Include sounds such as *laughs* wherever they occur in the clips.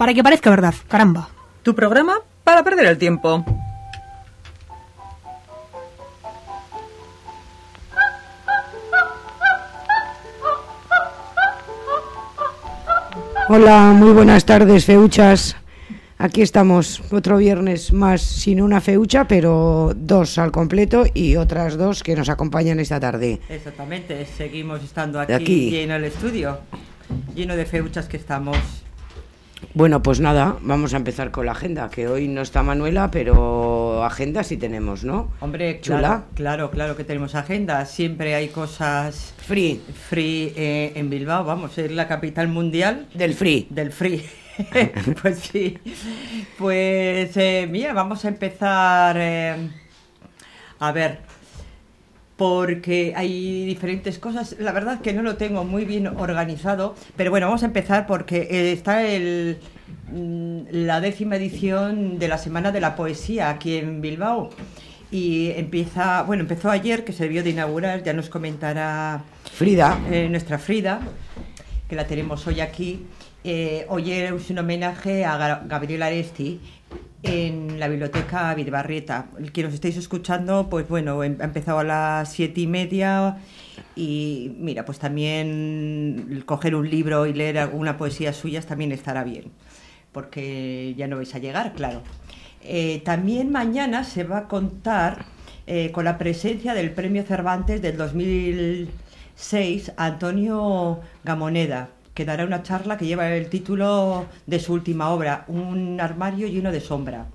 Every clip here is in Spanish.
para que parezca verdad, caramba. Tu programa para perder el tiempo. Hola, muy buenas tardes, feuchas. Aquí estamos otro viernes más sin una feucha, pero dos al completo y otras dos que nos acompañan esta tarde. Exactamente, seguimos estando aquí, aquí. lleno el estudio, lleno de feuchas que estamos. Bueno, pues nada, vamos a empezar con la agenda, que hoy no está Manuela, pero agenda sí tenemos, ¿no? Hombre, Chula. claro, claro, claro que tenemos agenda. Siempre hay cosas Free, free eh, en Bilbao. Vamos, es la capital mundial del free. del free. *laughs* pues sí. Pues eh, mira, vamos a empezar. eh, a ver. Porque hay diferentes cosas. La verdad que no lo tengo muy bien organizado. Pero bueno, vamos a empezar porque eh, está el, mm, la décima edición de la Semana de la Poesía aquí en Bilbao. Y empieza, bueno, empezó ayer, que se debió de inaugurar, ya nos comentará Frida, eh, nuestra Frida, que la tenemos hoy aquí. Eh, hoy es un homenaje a Ga- Gabriel Aresti en la biblioteca Bilbarrieta. El que nos estáis escuchando, pues bueno, em- ha empezado a las siete y media y mira, pues también coger un libro y leer alguna poesía suya también estará bien, porque ya no vais a llegar, claro. Eh, también mañana se va a contar eh, con la presencia del Premio Cervantes del 2006, Antonio Gamoneda, que dará una charla que lleva el título de su última obra, Un armario lleno de sombra.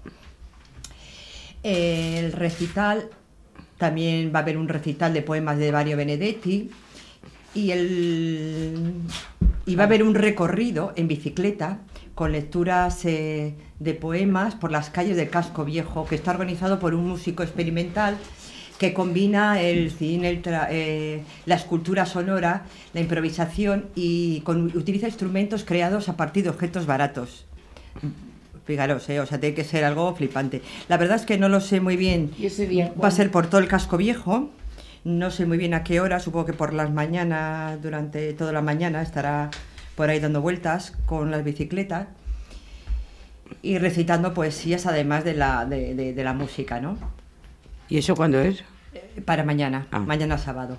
El recital, también va a haber un recital de poemas de Mario Benedetti y, el, y va a haber un recorrido en bicicleta con lecturas eh, de poemas por las calles del Casco Viejo, que está organizado por un músico experimental que combina el cine, el tra- eh, la escultura sonora, la improvisación y con- utiliza instrumentos creados a partir de objetos baratos. Fijaros, eh, o sea, tiene que ser algo flipante. La verdad es que no lo sé muy bien. ¿Y ese día Va a ser por todo el casco viejo. No sé muy bien a qué hora, supongo que por las mañanas, durante toda la mañana estará por ahí dando vueltas con las bicicletas y recitando poesías además de la, de, de- de la música, ¿no? ¿Y eso cuándo es? Para mañana, Ah. mañana sábado.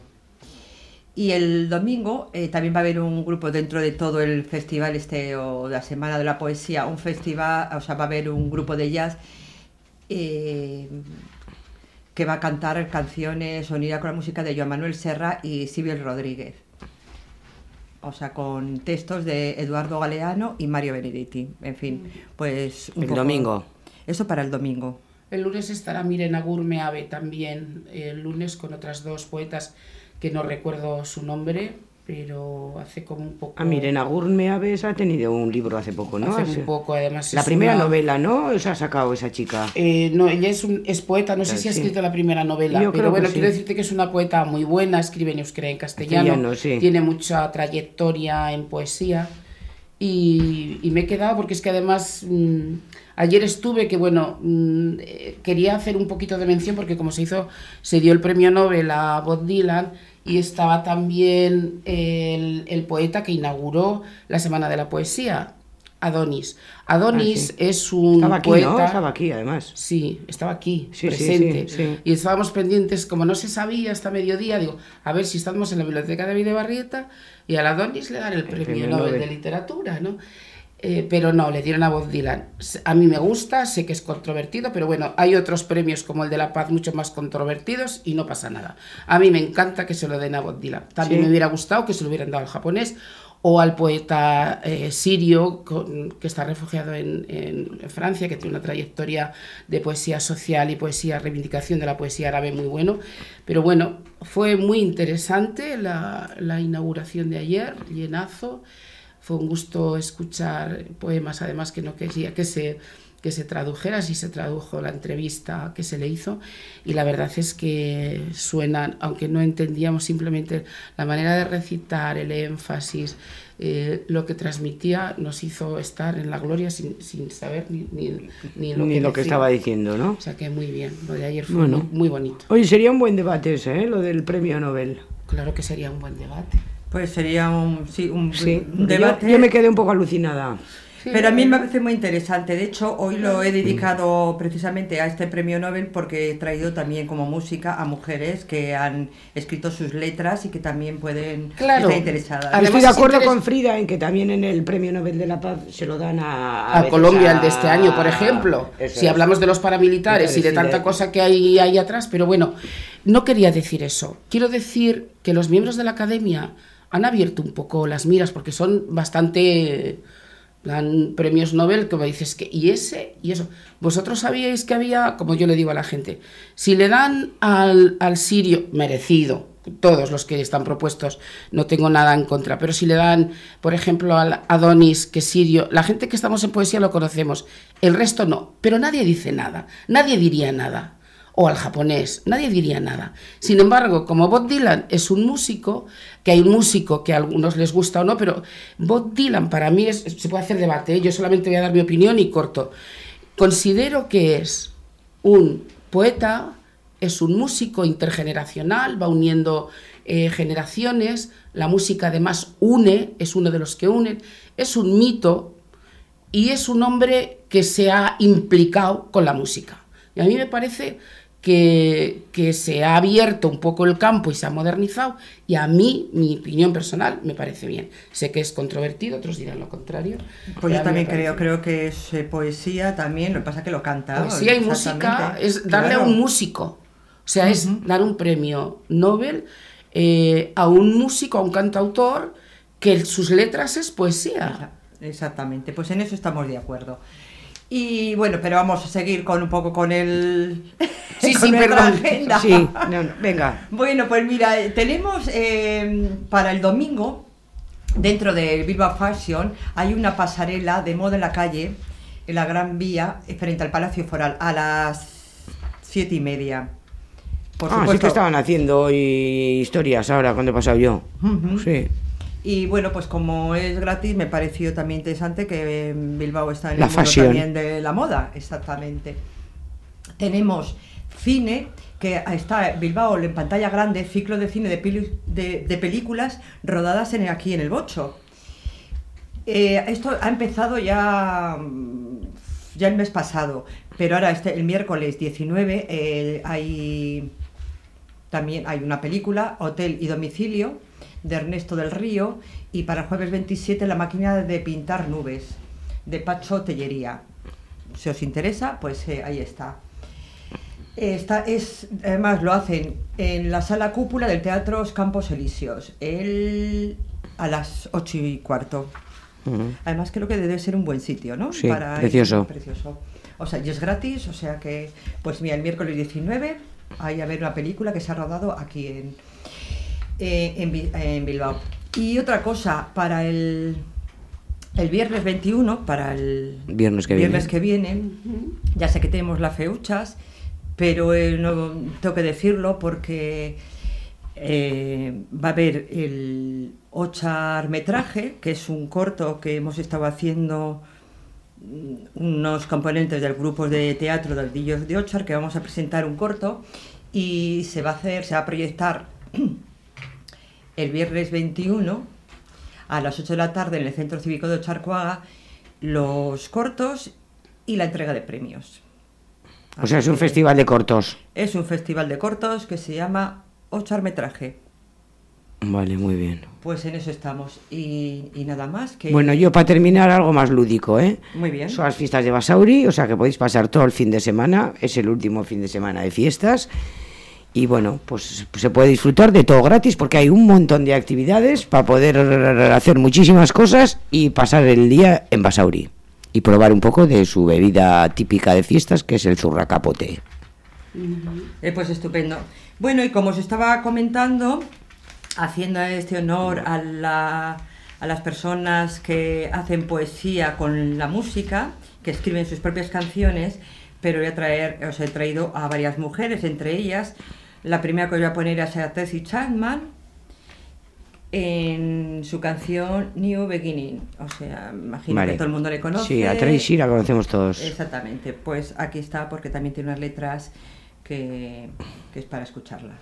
Y el domingo eh, también va a haber un grupo dentro de todo el festival este o la Semana de la Poesía, un festival, o sea, va a haber un grupo de jazz eh, que va a cantar canciones unidas con la música de Joan Manuel Serra y Sibyl Rodríguez. O sea, con textos de Eduardo Galeano y Mario Benedetti. En fin, pues... un El poco- domingo. Eso para el domingo. El lunes estará Mirena Gurmeave también, el lunes con otras dos poetas que no recuerdo su nombre, pero hace como un poco... Ah, Mirena Gurmeaves ha tenido un libro hace poco, ¿no? Hace un poco, además. La primera una- novela, ¿no? Se ha sacado esa chica. Eh, no, ella es, un, es poeta, no sé si ha sí. escrito la primera novela, Yo pero bueno, que quiero sí. decirte que es una poeta muy buena, escribe en euskera en castellano, Castellano, sí. tiene mucha trayectoria en poesía y, y me he quedado porque es que además mm, ayer estuve que bueno mm, eh, quería hacer un poquito de mención porque como se hizo se dio el premio Nobel a Bob Dylan y estaba también el, el poeta que inauguró la Semana de la Poesía, Adonis. Adonis Ah, sí. es un Estaba aquí, poeta. ¿no? Estaba aquí, además. Sí, estaba aquí, Sí, presente. sí. Y estábamos pendientes, como no se sabía hasta mediodía, digo, a ver si estamos en la biblioteca de Videbarrieta y a la Donis le dan el, premio, premio Nobel, Nobel. de Literatura, ¿no? Eh, pero no, le dieron a Bob Dylan. A mí me gusta, sé que es controvertido, pero bueno, hay otros premios como el de la paz mucho más controvertidos y no pasa nada. A mí me encanta que se lo den a Bob Dylan. También Sí. me hubiera gustado que se lo hubieran dado al japonés o al poeta eh, sirio con- que está refugiado en, en Francia, que tiene una trayectoria de poesía social y poesía, reivindicación de la poesía árabe muy bueno. Pero bueno, fue muy interesante la, la inauguración de ayer, llenazo. Fue un gusto escuchar poemas, además que no quería que se, que se tradujera, así se tradujo la entrevista que se le hizo. Y la verdad es que suenan, aunque no entendíamos simplemente la manera de recitar, el énfasis, eh, lo que transmitía, nos hizo estar en la gloria sin, sin saber ni, ni, ni lo, Ni que, lo que estaba diciendo, ¿no? O sea que muy bien, lo de ayer fue Bueno. muy, muy bonito. Oye, sería un buen debate ese, ¿eh? Lo del premio Nobel. Claro que sería un buen debate. Pues sería un, sí, un, Sí. un Yo- debate. Yo, me quedé un poco alucinada. Pero a mí me parece muy interesante. De hecho, hoy lo he dedicado precisamente a este premio Nobel porque he traído también como música a mujeres que han escrito sus letras y que también pueden Claro. estar interesadas. Además, Estoy de acuerdo con Frida en que también en el premio Nobel de la Paz se lo dan a... a Colombia a- el de este año, por ejemplo. Eso si es. hablamos de los paramilitares y de tanta cosa que hay ahí atrás, pero bueno, no quería decir eso. Quiero decir que los miembros de la academia han abierto un poco las miras porque son bastante dan premios Nobel que me dices que y ese y eso vosotros sabíais que había como yo le digo a la gente si le dan al, al sirio merecido todos los que están propuestos no tengo nada en contra pero si le dan por ejemplo al Adonis que sirio la gente que estamos en poesía lo conocemos el resto no pero nadie dice nada nadie diría nada o al japonés, nadie diría nada. Sin embargo, como Bob Dylan es un músico, que hay un músico que a algunos les gusta o no, pero Bob Dylan para mí es, se puede hacer debate, ¿eh? yo solamente voy a dar mi opinión y corto. Considero que es un poeta, es un músico intergeneracional, va uniendo eh, generaciones, la música además une, es uno de los que unen, es un mito y es un hombre que se ha implicado con la música. Y a mí me parece que, que se ha abierto un poco el campo y se ha modernizado y a mí, mi opinión personal, me parece bien. Sé que es controvertido, otros dirán lo contrario. Pues yo también creo, creo que es eh, poesía también, lo que pasa es que lo canta. Poesía y música es darle a un músico. O sea, es dar un premio Nobel eh, a un músico, a un cantautor, que sus letras es poesía. Exactamente, pues en eso estamos de acuerdo. Y bueno, pero vamos a seguir con un poco con el. *laughs* Sí, *laughs* con sí, perdón. agenda. Sí, no, no, venga. Bueno, pues mira, eh, tenemos eh, para el domingo, dentro del Bilbao Fashion, hay una pasarela de moda en la calle, en la Gran Vía, frente al Palacio Foral, a las siete y media. Por ah, sí supuesto. que estaban haciendo hoy historias ahora cuando he pasado yo. Sí. Y bueno, pues como es gratis, me pareció también interesante que en Bilbao está en La el mundo también de la moda, exactamente. Tenemos cine, que está Bilbao en pantalla grande, ciclo de cine de, peli- de- de películas rodadas en, aquí en el Bocho. Eh, esto ha empezado ya, mm, ya el mes pasado, pero ahora este, el miércoles 19 eh, hay también hay una película, Hotel y Domicilio, de Ernesto del Río, y para el jueves 27 La máquina de pintar nubes, de Pacho Tellería. Si os interesa, pues eh, ahí está. Esta es, además lo hacen en la sala cúpula del Teatro Campos Elíseos, el, a las 8 y cuarto. Además creo que debe ser un buen sitio, ¿no? Sí, precioso. precioso. O sea, y es gratis, o sea que, pues mira, el miércoles 19 hay a ver una película que se ha rodado aquí en, eh, en, Bi- en Bilbao. Y otra cosa, para el, el viernes 21, para el Viernes que viernes viene. que viene, ya sé que tenemos las feuchas, pero eh, no tengo que decirlo porque eh, va a haber el Ochar Metraje, que es un corto que hemos estado haciendo mm, unos componentes del grupo de teatro del Dillos de Ochar, que vamos a presentar un corto y se va a hacer, se va a proyectar el viernes 21 a las 8 de la tarde en el Centro Cívico de Ocharcoaga los cortos y la entrega de premios. O sea, es un festival de cortos. Es un festival de cortos que se llama Ocharmetraje. Vale, muy bien. Pues en eso estamos. Y, y nada más. Que... Bueno, yo para terminar algo más lúdico, ¿eh? Muy bien. Son las fiestas de Basauri, o sea que podéis pasar todo el fin de semana. Es el último fin de semana de fiestas. Y bueno, pues se puede disfrutar de todo gratis porque hay un montón de actividades para poder hacer muchísimas cosas y pasar el día en Basauri. Y probar un poco de su bebida típica de fiestas, que es el zurracapote. Eh, pues estupendo. Bueno, y como os estaba comentando, haciendo este honor a, la- a las personas que hacen poesía con la música, que escriben sus propias canciones, pero voy a traer, os he traído a varias mujeres, entre ellas, la primera que voy a poner es a Tessie Chapman en su canción New Beginning. O sea, imagino Vale. que todo el mundo le conoce. Sí, a Tracy la conocemos todos. Exactamente, pues aquí está porque también tiene unas letras que, que es para escucharla.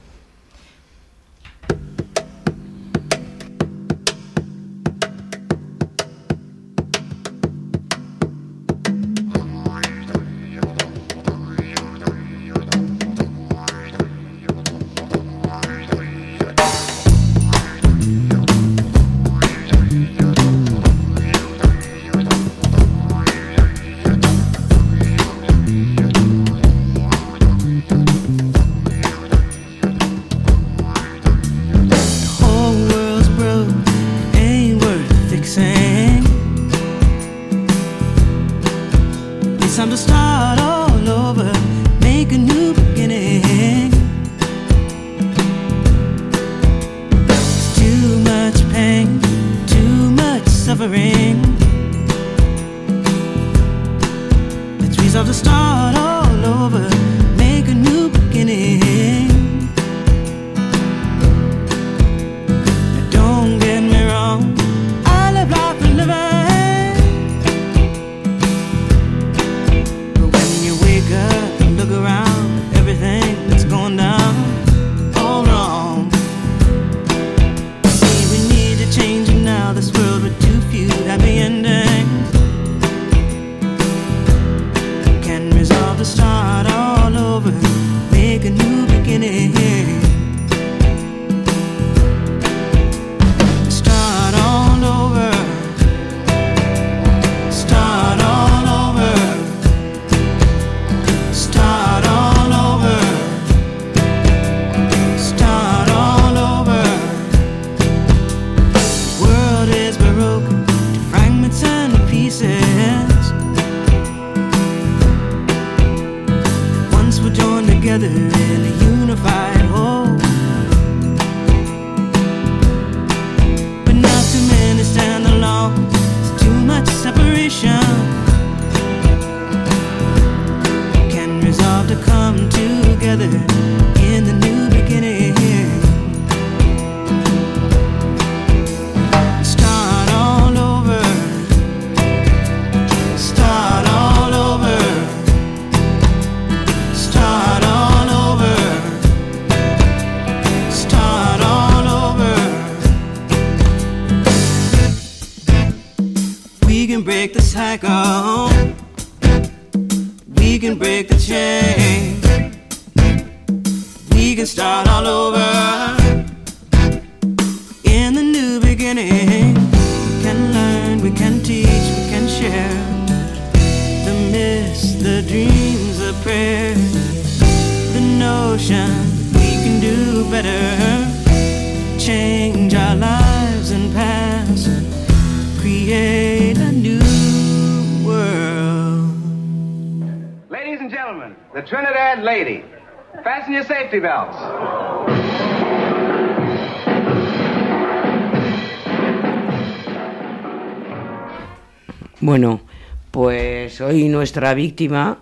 Nuestra víctima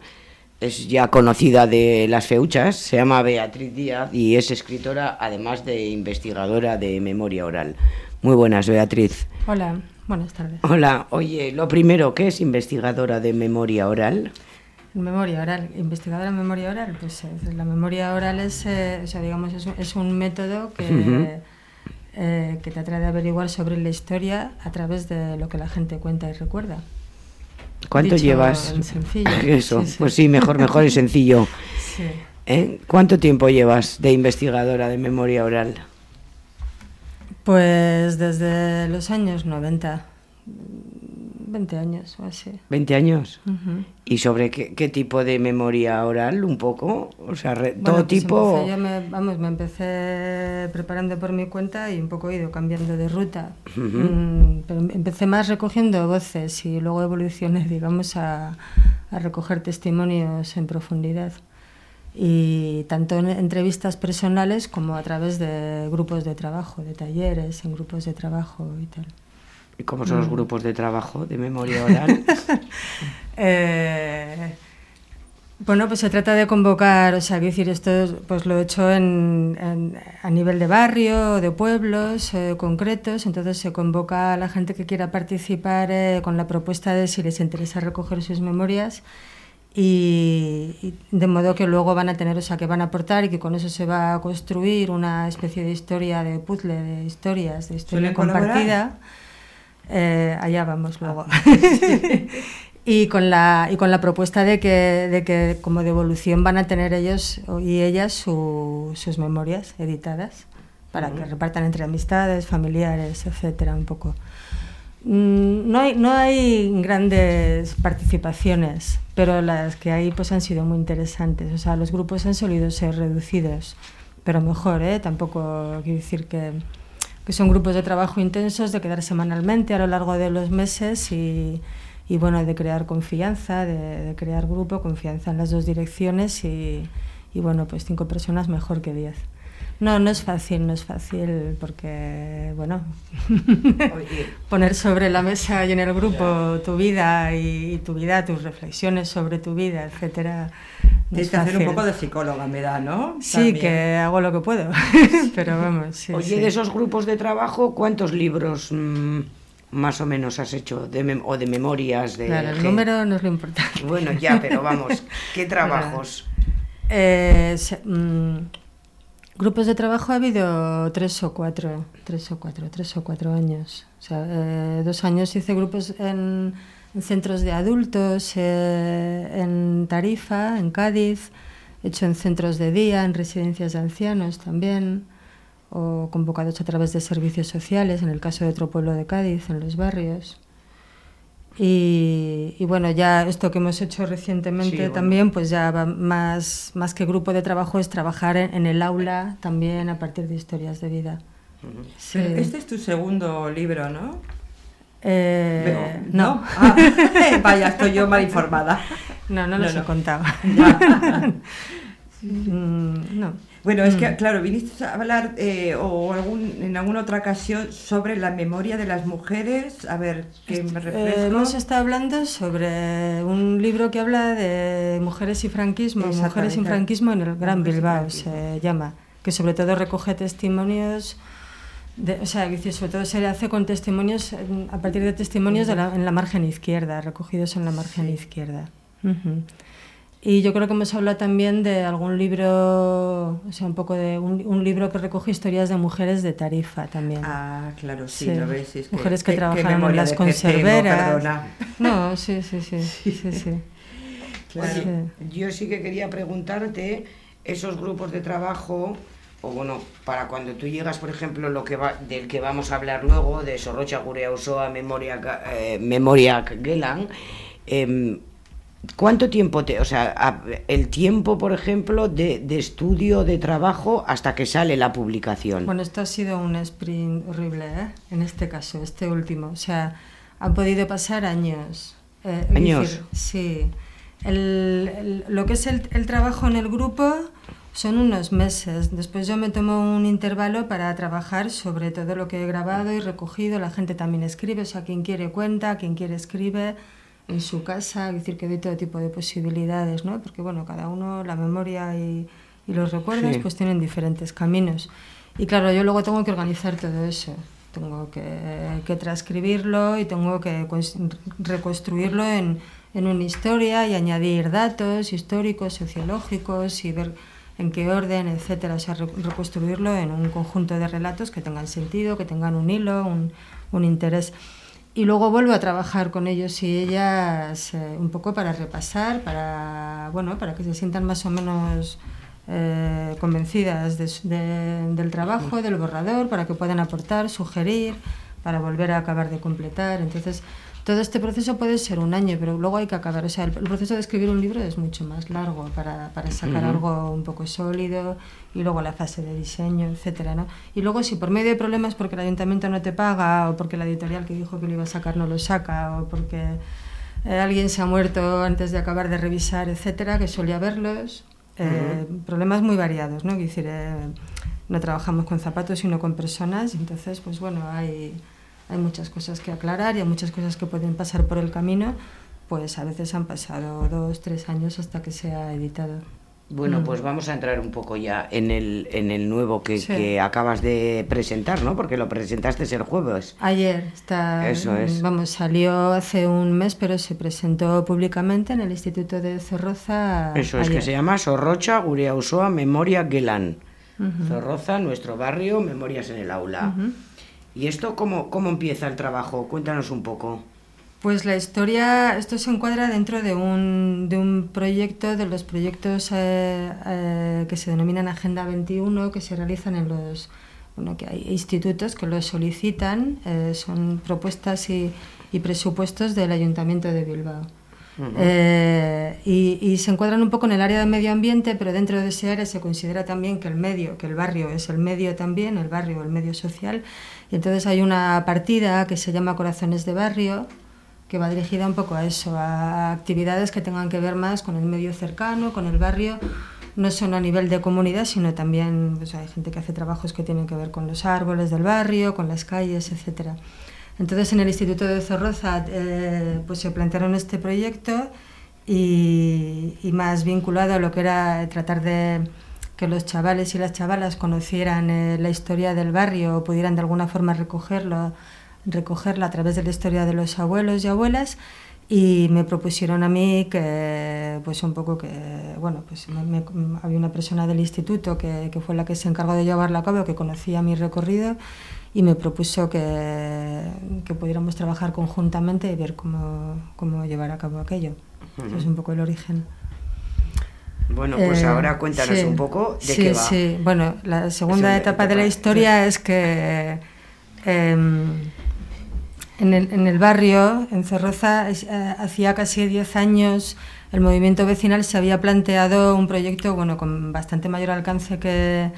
es ya conocida de las feuchas, se llama Beatriz Díaz y es escritora, además de investigadora de memoria oral. Muy buenas, Beatriz. Hola, buenas tardes. Hola, oye, lo primero, ¿qué es investigadora de memoria oral? Memoria oral, investigadora en memoria oral, pues eh, la memoria oral es, eh, o sea, digamos, es, un- es un método que, eh, que trata de averiguar sobre la historia a través de lo que la gente cuenta y recuerda. ¿Cuánto Dicho llevas? sencillo. *laughs* Eso, Sí, sí. pues sí, mejor, mejor y sencillo. *laughs* Sí. ¿Eh? ¿Cuánto tiempo llevas de investigadora de memoria oral? Pues desde los años 90, 20 años o así. ¿20 años? ¿Y sobre qué, qué tipo de memoria oral? ¿Un poco? O sea, re- Bueno, todo pues tipo... empecé- yo me, vamos, me empecé preparando por mi cuenta y un poco he ido cambiando de ruta. Mm, pero empecé más recogiendo voces y luego evolucioné, *laughs* digamos, a, a recoger testimonios en profundidad. Y tanto en entrevistas personales como a través de grupos de trabajo, de talleres, en grupos de trabajo y tal. ¿Y cómo son los Mm. grupos de trabajo de memoria oral? *laughs* Eh, bueno, pues se trata de convocar, o sea, quiero decir, esto es- pues lo he hecho en, en- a nivel de barrio, de pueblos eh, concretos, entonces se convoca a la gente que quiera participar eh, con la propuesta de si les interesa recoger sus memorias y, y de modo que luego van a tener, o sea, que van a aportar y que con eso se va a construir una especie de historia de puzzle, de historias, de historia ¿Suelen colaborar? Eh, allá vamos luego. *laughs* y, con la, y con la propuesta de que, de que como devolución van a tener ellos y ellas su- sus memorias editadas para que repartan entre amistades, familiares, etcétera, un poco. Mm, No hay, no hay grandes participaciones, pero las que hay pues han sido muy interesantes. O sea, los grupos han solido ser reducidos, pero mejor, ¿eh? Tampoco quiero decir que, que son grupos de trabajo intensos, de quedar semanalmente a lo largo de los meses y, y bueno, de crear confianza, de, de crear grupo, confianza en las dos direcciones y, y bueno, pues cinco personas mejor que diez. No, no es fácil, no es fácil porque, bueno, *laughs* poner sobre la mesa y en el grupo tu vida y, y tu vida, tus reflexiones sobre tu vida, etcétera. Tienes es que hacer un poco de psicóloga, me da, ¿no? Sí, También. que hago lo que puedo, *laughs* *laughs* pero vamos, sí, Oye, sí. de esos grupos de trabajo, ¿cuántos libros mm, más o menos has hecho? De mem- o de memorias? De Claro, el número no es lo importante. Bueno, ya, pero vamos, *laughs* ¿qué trabajos? Eh, se- mm, grupos de trabajo ha habido tres o cuatro, tres o cuatro, tres o cuatro años. O sea, eh, dos años hice grupos en centros de adultos, eh, en Tarifa, en Cádiz, he hecho en centros de día, en residencias de ancianos también, o convocados a través de servicios sociales, en el caso de otro pueblo de Cádiz, en los barrios. Y, y bueno, ya esto que hemos hecho recientemente Sí, bueno. también, pues ya va más, más que grupo de trabajo es trabajar en, en el aula también a partir de historias de vida. Sí. Este es tu segundo libro, ¿no? Eh, Veo- no, Ah, vaya, estoy yo mal informada. *laughs* no, no No, los no. he contado. *laughs* Mm, no. Bueno, es Mm. que, claro, viniste a hablar eh, o algún, en alguna otra ocasión sobre la memoria de las mujeres. A ver, que me Eh, refresco. hemos estado hablando sobre un libro que habla de mujeres y franquismo, mujeres sin franquismo en el Gran Bilbao franquismo. se llama, que sobre todo recoge testimonios, de- o sea, que sobre todo se hace con testimonios, en- a partir de testimonios de la- en la margen izquierda, recogidos en la margen izquierda. Ujú. Y yo creo que hemos hablado también de algún libro, o sea, un poco de un, un libro que recoge historias de mujeres de Tarifa también. Ah, claro, sí, Sí. lo ves. es Mujeres que trabajaron en las que conserveras. No, sí, sí, sí, sí, sí. *laughs* Claro. Sí. Yo sí que quería preguntarte esos grupos de trabajo, o bueno, para cuando tú llegas, por ejemplo, lo que va, del que vamos a hablar luego, de Sorrocha Gurea Osoa, Memoria, eh, Memoria Gelan, em, ¿cuánto tiempo te, o sea, a- el tiempo, por ejemplo, de, de estudio, de trabajo, hasta que sale la publicación? Bueno, esto ha sido un sprint horrible, ¿eh? En este caso, este último. O sea, han podido pasar años. Eh, ¿Años? decir, sí. El- el- lo que es el, el trabajo en el grupo son unos meses. Después yo me tomo un intervalo para trabajar sobre todo lo que he grabado y recogido. La gente también escribe, o sea, quien quiere cuenta, quien quiere escribe en su casa, es decir, que doy todo tipo de posibilidades, ¿no? Porque, bueno, cada uno, la memoria y, y los recuerdos, Sí. pues tienen diferentes caminos. Y claro, yo luego tengo que organizar todo eso. tengo que, que transcribirlo y tengo que cons- reconstruirlo en, en una historia y añadir datos históricos, sociológicos y ver en qué orden, etcétera. O sea, re- reconstruirlo en un conjunto de relatos que tengan sentido, que tengan un hilo, un, un interés. Y luego vuelvo a trabajar con ellos y ellas eh, un poco para repasar, para, bueno, para que se sientan más o menos eh, convencidas de de- del trabajo, del borrador, para que puedan aportar, sugerir, para volver a acabar de completar. Entonces, todo este proceso puede ser un año, pero luego hay que acabar. O sea, el, el proceso de escribir un libro es mucho más largo para, para sacar algo un poco sólido y luego la fase de diseño, etcétera, ¿no? Y luego si por medio de problemas porque el ayuntamiento no te paga o porque la editorial que dijo que lo iba a sacar no lo saca o porque eh, alguien se ha muerto antes de acabar de revisar, etcétera, que solía verlos, eh, problemas muy variados, ¿no? Quiero decir, eh, no trabajamos con zapatos sino con personas, entonces pues bueno, hay hay muchas cosas que aclarar y hay muchas cosas que pueden pasar por el camino, pues a veces han pasado dos, tres años hasta que se ha editado. Bueno, Mm. pues vamos a entrar un poco ya en el, en el nuevo que, Sí. que acabas de presentar, ¿no? Porque lo presentaste el jueves. Ayer está, Eso es. vamos, salió hace un mes, pero se presentó públicamente en el Instituto de Zorroza. Eso es, que se llama Sorrocha Gureausoa Memoria Gelan. Ujú. Zorroza, nuestro barrio, Memorias en el aula. ¿Y esto cómo, cómo empieza el trabajo? Cuéntanos un poco. Pues la historia, esto se encuadra dentro de un, de un proyecto, de los proyectos eh, eh, que se denominan Agenda 21, que se realizan en los, bueno, que hay institutos que los solicitan, eh, son propuestas y, y presupuestos del Ayuntamiento de Bilbao. Y, y se encuadran un poco en el área de medio ambiente, pero dentro de ese área se considera también que el medio, que el barrio es el medio también, el barrio, el medio social. Y entonces hay una partida que se llama Corazones de Barrio, que va dirigida un poco a eso, a actividades que tengan que ver más con el medio cercano, con el barrio, no solo a nivel de comunidad, sino también pues, hay gente que hace trabajos que tienen que ver con los árboles del barrio, con las calles, etcétera. Entonces en el Instituto de Zorroza eh, pues se plantearon este proyecto y, y más vinculado a lo que era tratar de que los chavales y las chavalas conocieran eh, la historia del barrio o pudieran de alguna forma recogerlo, recogerla a través de la historia de los abuelos y abuelas y me propusieron a mí que pues un poco que bueno pues me- me- había una persona del instituto que, que fue la que se encargó de llevarla a cabo que conocía mi recorrido y me propuso que, que pudiéramos trabajar conjuntamente y ver cómo, cómo llevar a cabo aquello. Ese es un poco el origen. Bueno, pues Eh, ahora cuéntanos sí, un poco de sí, qué va. Sí, bueno, la segunda Segunda etapa de la etapa, historia es que em, en, el, en el barrio, en Zorroza, es- eh, hacía casi 10 años el movimiento vecinal se había planteado un proyecto bueno, con bastante mayor alcance que,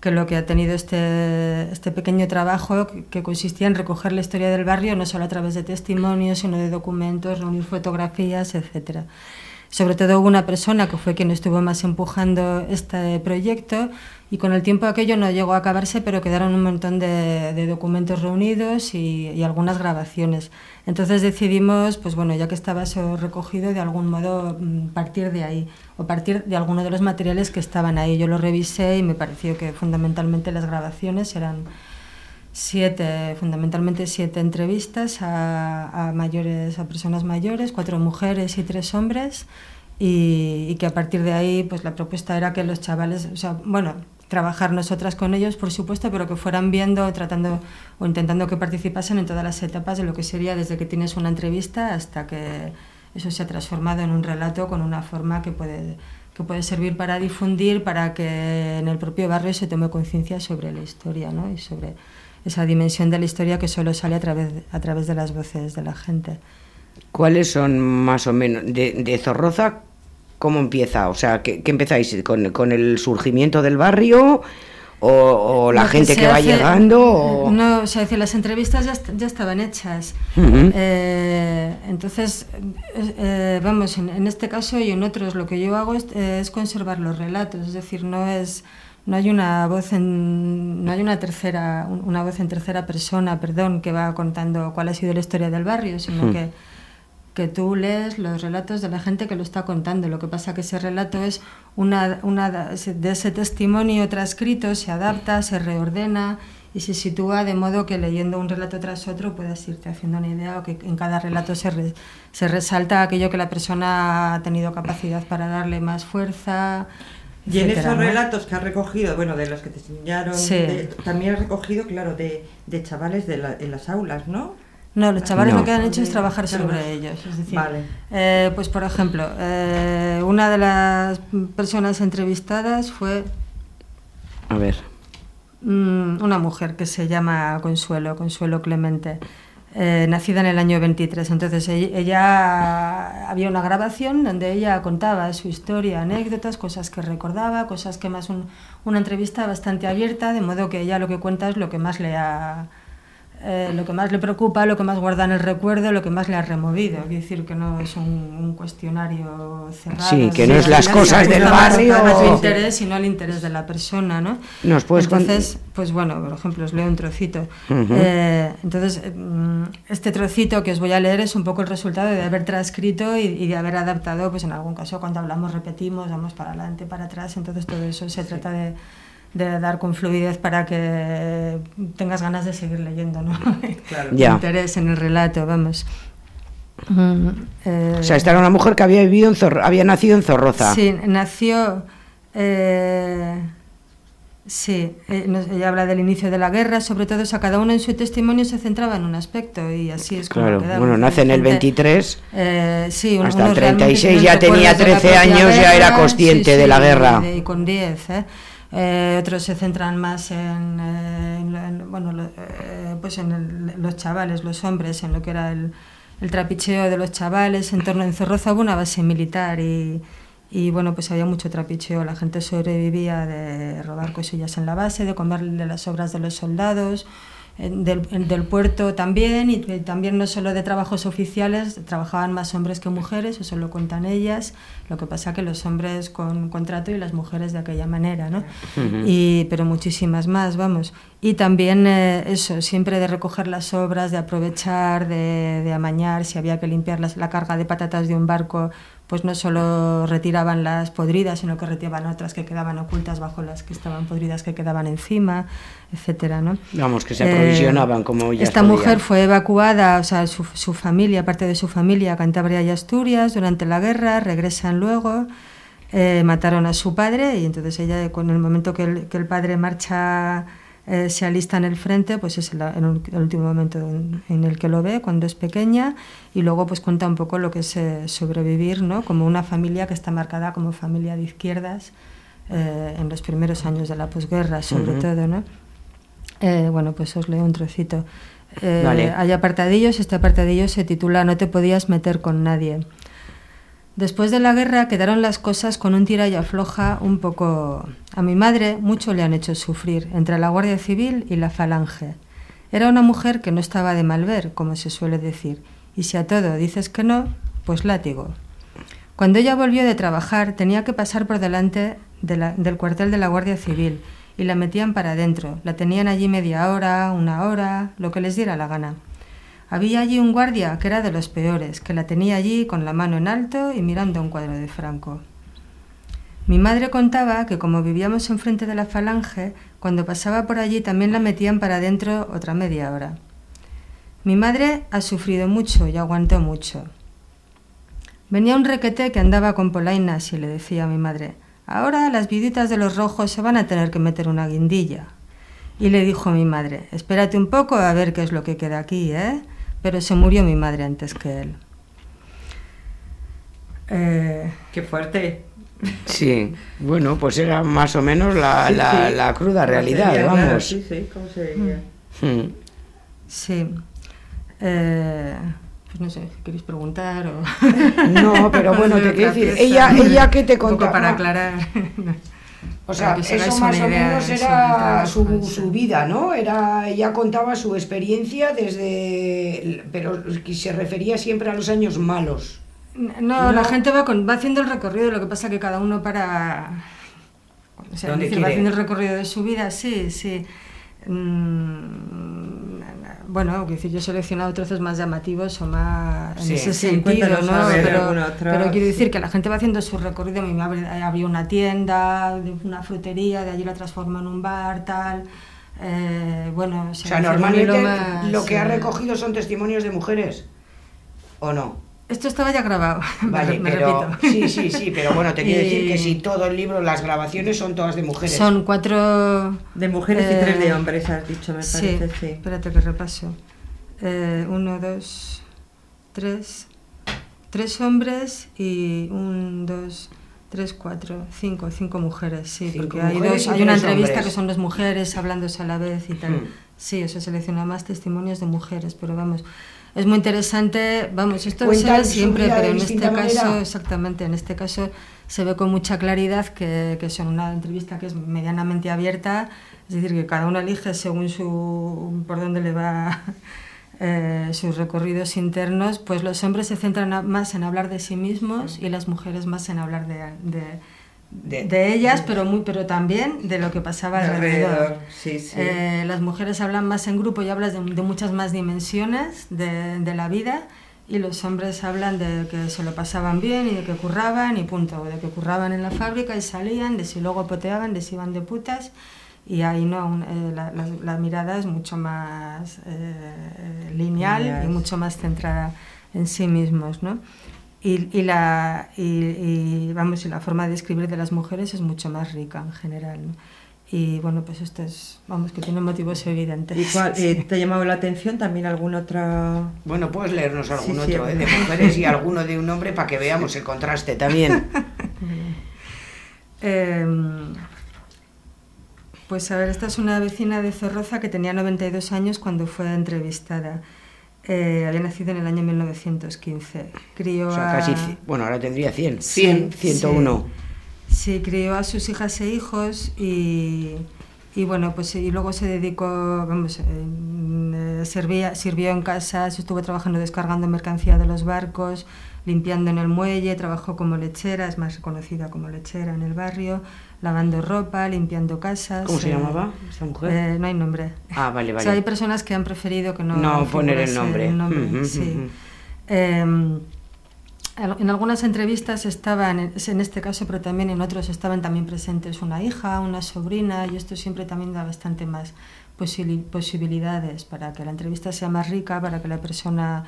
que lo que ha tenido este, este pequeño trabajo, que, que consistía en recoger la historia del barrio, no solo a través de testimonios, sino de documentos, reunir fotografías, etcétera. Sobre todo una persona que fue quien estuvo más empujando este proyecto y con el tiempo aquello no llegó a acabarse, pero quedaron un montón de, de documentos reunidos y, y algunas grabaciones. Entonces decidimos, pues bueno, ya que estaba eso recogido, de algún modo mm, partir de ahí o partir de alguno de los materiales que estaban ahí. Yo lo revisé y me pareció que fundamentalmente las grabaciones eran siete, fundamentalmente siete entrevistas a, mayores, a personas mayores, cuatro mujeres y tres hombres, y, y que a partir de ahí, pues la propuesta era que los chavales, o sea, bueno, trabajar nosotras con ellos, por supuesto, pero que fueran viendo, tratando o intentando que participasen en todas las etapas de lo que sería desde que tienes una entrevista hasta que eso se ha transformado en un relato con una forma que puede que puede servir para difundir, para que en el propio barrio se tome conciencia sobre la historia ¿no? y sobre esa dimensión de la historia que solo sale a través, a través de las voces de la gente. ¿Cuáles son más o menos de, de Zorroza? ¿Cómo empieza? O sea, ¿qué, qué empezáis con, con el surgimiento del barrio o, o la gente se que va hace- llegando? O... No, o sea, decir, las entrevistas ya, ya estaban hechas. Ujú. Eh, entonces, eh, vamos, en, en este caso y en otros, lo que yo hago es, eh, es conservar los relatos, es decir, no es no hay una voz en no hay una tercera un- una voz en tercera persona, perdón, que va contando cuál ha sido la historia del barrio, sino Hmm. que que tú lees los relatos de la gente que lo está contando. Lo que pasa que ese relato es una, una de ese testimonio transcrito, se adapta, se reordena y se sitúa de modo que leyendo un relato tras otro puedas irte haciendo una idea o que en cada relato se, re- se resalta aquello que la persona ha tenido capacidad para darle más fuerza. Y en esos relatos que has recogido, bueno, de los que te enseñaron, Sí. de- también has recogido, claro, de, de chavales de la- en las aulas, ¿no? No, los chavales No. lo que han hecho es trabajar Claro. sobre ellos. Es decir, Vale. eh, pues por ejemplo, eh, una de las personas entrevistadas fue A ver. Mm, una mujer que se llama Consuelo, Consuelo Clemente, eh, nacida en el año 23. Entonces ella, ella- había una grabación donde ella contaba su historia, anécdotas, cosas que recordaba, cosas que más un- una entrevista bastante abierta, de modo que ella lo que cuenta es lo que más le ha eh, lo que más le preocupa, lo que más guarda en el recuerdo, lo que más le ha removido. Quiere decir que no es un, un cuestionario cerrado. Sí, que no es las cosas del barrio. A su interés, sino al interés de la persona, ¿no? ¿Nos puedes Entonces, pues bueno, por ejemplo, os leo un trocito. Eh, entonces, mm, este trocito que os voy a leer es un poco el resultado de haber transcrito y, y de haber adaptado, pues en algún caso cuando hablamos repetimos, vamos para adelante, para atrás, entonces todo eso se trata de, de dar con fluidez para que tengas ganas de seguir leyendo, ¿no? Claro. Ya. *laughs* Interés en el relato, vamos. Mm, eh, O sea, esta era una mujer que había vivido en Zorro- había nacido en Zorroza. Sí, nació. eh, sí, eh, ella habla del inicio de la guerra, sobre todo, o sea, cada uno en su testimonio se centraba en un aspecto y así es como Claro, quedamos. bueno, nace en el Gente, 23. eh, sí, Hasta el unos realmente 36 tienen ya tenía recuerdos de la 13 propia años, ya era consciente de la y guerra. de- Y, con 10, ¿eh? Eh, otros se centran más en, eh, en en- bueno, lo- eh, pues en el- los chavales, los hombres, en lo que era el, el trapicheo de los chavales. En torno en Zorroza hubo una base militar y, y, bueno, pues había mucho trapicheo. La gente sobrevivía de robar cosillas en la base, de comer de las obras de los soldados, del, en- del puerto también, y que también no solo de trabajos oficiales, trabajaban más hombres que mujeres, eso lo cuentan ellas, lo que pasa que los hombres con contrato y las mujeres de aquella manera, ¿no? y, pero muchísimas más, vamos. Y también eh, eso, siempre de recoger las obras, de aprovechar, de, de amañar, si había que limpiar las- la carga de patatas de un barco, pues no solo retiraban las podridas, sino que retiraban otras que quedaban ocultas bajo las que estaban podridas que quedaban encima, etcétera, ¿no? Vamos, que se aprovisionaban como ellas Esta podían. mujer fue evacuada, o sea, su, su familia, parte de su familia, Cantabria y Asturias durante la guerra, regresan luego, eh, mataron a su padre y entonces ella, con el momento que el, que el padre marcha, eh, se alista en el frente, pues es el, el ul- el último momento en, en el que lo ve, cuando es pequeña, y luego pues cuenta un poco lo que es eh, sobrevivir, ¿no? Como una familia que está marcada como familia de izquierdas eh, en los primeros años de la posguerra, sobre todo, ¿no? Bueno, pues os leo un trocito. Vale. Hay apartadillos, este apartadillo se titula No te podías meter con nadie. Después de la guerra quedaron las cosas con un tira y afloja un poco... A mi madre mucho le han hecho sufrir entre la Guardia Civil y la Falange. Era una mujer que no estaba de mal ver, como se suele decir, y si a todo dices que no, pues látigo. Cuando ella volvió de trabajar tenía que pasar por delante de la- del cuartel de la Guardia Civil y la metían para adentro. La tenían allí media hora, una hora, lo que les diera la gana. Había allí un guardia que era de los peores, que la tenía allí con la mano en alto y mirando un cuadro de Franco. Mi madre contaba que como vivíamos enfrente de la falange, cuando pasaba por allí también la metían para adentro otra media hora. Mi madre ha sufrido mucho y aguantó mucho. Venía un requete que andaba con polainas y le decía a mi madre, ahora las viditas de los rojos se van a tener que meter una guindilla. Y le dijo mi madre, espérate un poco a ver qué es lo que queda aquí, ¿eh? Pero se murió mi madre antes que él. Eh, Qué fuerte. Sí, bueno, pues era más o menos la, Sí, la- sí. la cruda ¿Cómo realidad, sería? Claro, vamos. Sí, sí, ¿cómo sería? Mm. sí. Eh, pues no sé, si queréis preguntar o... No, pero *laughs* bueno, te quiero decir, ella, ella que te Un poco contaba. para no, aclarar. *laughs* O sea, eso más o menos era su, su vida, ¿no? Era, ella contaba su experiencia desde, pero se refería siempre a los años malos. No, No. la gente va, con, va haciendo el recorrido, lo que pasa que cada uno para... O sea, es decir, va haciendo el recorrido de su vida, sí, sí. Mm, bueno, quiero decir, yo he seleccionado trozos más llamativos o más en Sí. ese Sí, sentido, ¿no? ver, pero, alguna otra, pero quiero sí. decir que la gente va haciendo su recorrido. A mí me abre- había una tienda, una frutería, de allí la transforma en un bar, tal. Eh, bueno, O se sea, hace normalmente lo más, lo que ha recogido son testimonios de mujeres. ¿O no? Esto estaba ya grabado, *laughs* Vale, me, pero repito. sí, sí, sí, pero bueno, te quiero decir que *laughs* si todo el libro, las grabaciones son todas de mujeres. Son cuatro... De mujeres y tres de eh, hombres, has dicho, me sí, parece, sí. espérate que repaso. Eh, uno, dos, tres... Tres hombres y un, dos, tres, cuatro, cinco, cinco mujeres, sí, Cinco porque hay, dos, hay una entrevista hombres. que son dos mujeres hablándose a la vez y tal. Hmm. Sí, eso selecciona más testimonios de mujeres, pero vamos, es muy interesante, vamos, esto se ve siempre, pero en este caso, exactamente, en este caso se ve con mucha claridad que, que son una entrevista que es medianamente abierta, es decir, que cada uno elige según su por dónde le va *laughs* eh, sus recorridos internos, pues los hombres se centran a- más en hablar de sí mismos y las mujeres más en hablar de, de, De- de ellas, pero muy, pero también de lo que pasaba alrededor. Alrededor, sí, sí. Eh, las mujeres hablan más en grupo y hablas de, de muchas más dimensiones de, de la vida y los hombres hablan de que se lo pasaban bien y de que curraban y punto, de que curraban en la fábrica y salían, de si luego poteaban, de si iban de putas y ahí no, un- eh, la, la- la mirada es mucho más eh, lineal Lineal. y mucho más centrada en sí mismos, ¿no? Y, y la, y, y, vamos, y la forma de escribir de las mujeres es mucho más rica en general. ¿no? Y bueno, pues esto es, vamos, que tiene motivos evidentes. ¿Y cuál, Sí. eh, te ha llamado la atención también alguna otra...? Bueno, puedes leernos algún Sí, sí, otro, ¿eh? de mujeres y alguno de un hombre para que veamos el contraste también. *laughs* *laughs* Em, pues a ver, esta es una vecina de Zorroza que tenía 92 años cuando fue entrevistada. Eh, había nacido en el año 1915. Crió O sea, a- casi, bueno, ahora tendría 100. Sí, 101. Sí, crió a sus hijas e hijos y, y bueno, pues y luego se dedicó, vamos, eh, eh, servía, sirvió en casas, estuvo trabajando descargando mercancía de los barcos, limpiando en el muelle, trabajó como lechera, es más reconocida como lechera en el barrio, lavando ropa, limpiando casas. ¿Cómo se eh, llamaba esta mujer? eh, no hay nombre. Ah, vale, O vale. sea, hay personas que han preferido que no, No poner el nombre. el Ujú, sí. ujú. Em, al- en algunas entrevistas estaban, en este caso, pero también en otros estaban también presentes una hija, una sobrina, y esto siempre también da bastante más posibilidades para que la entrevista sea más rica, para que la persona,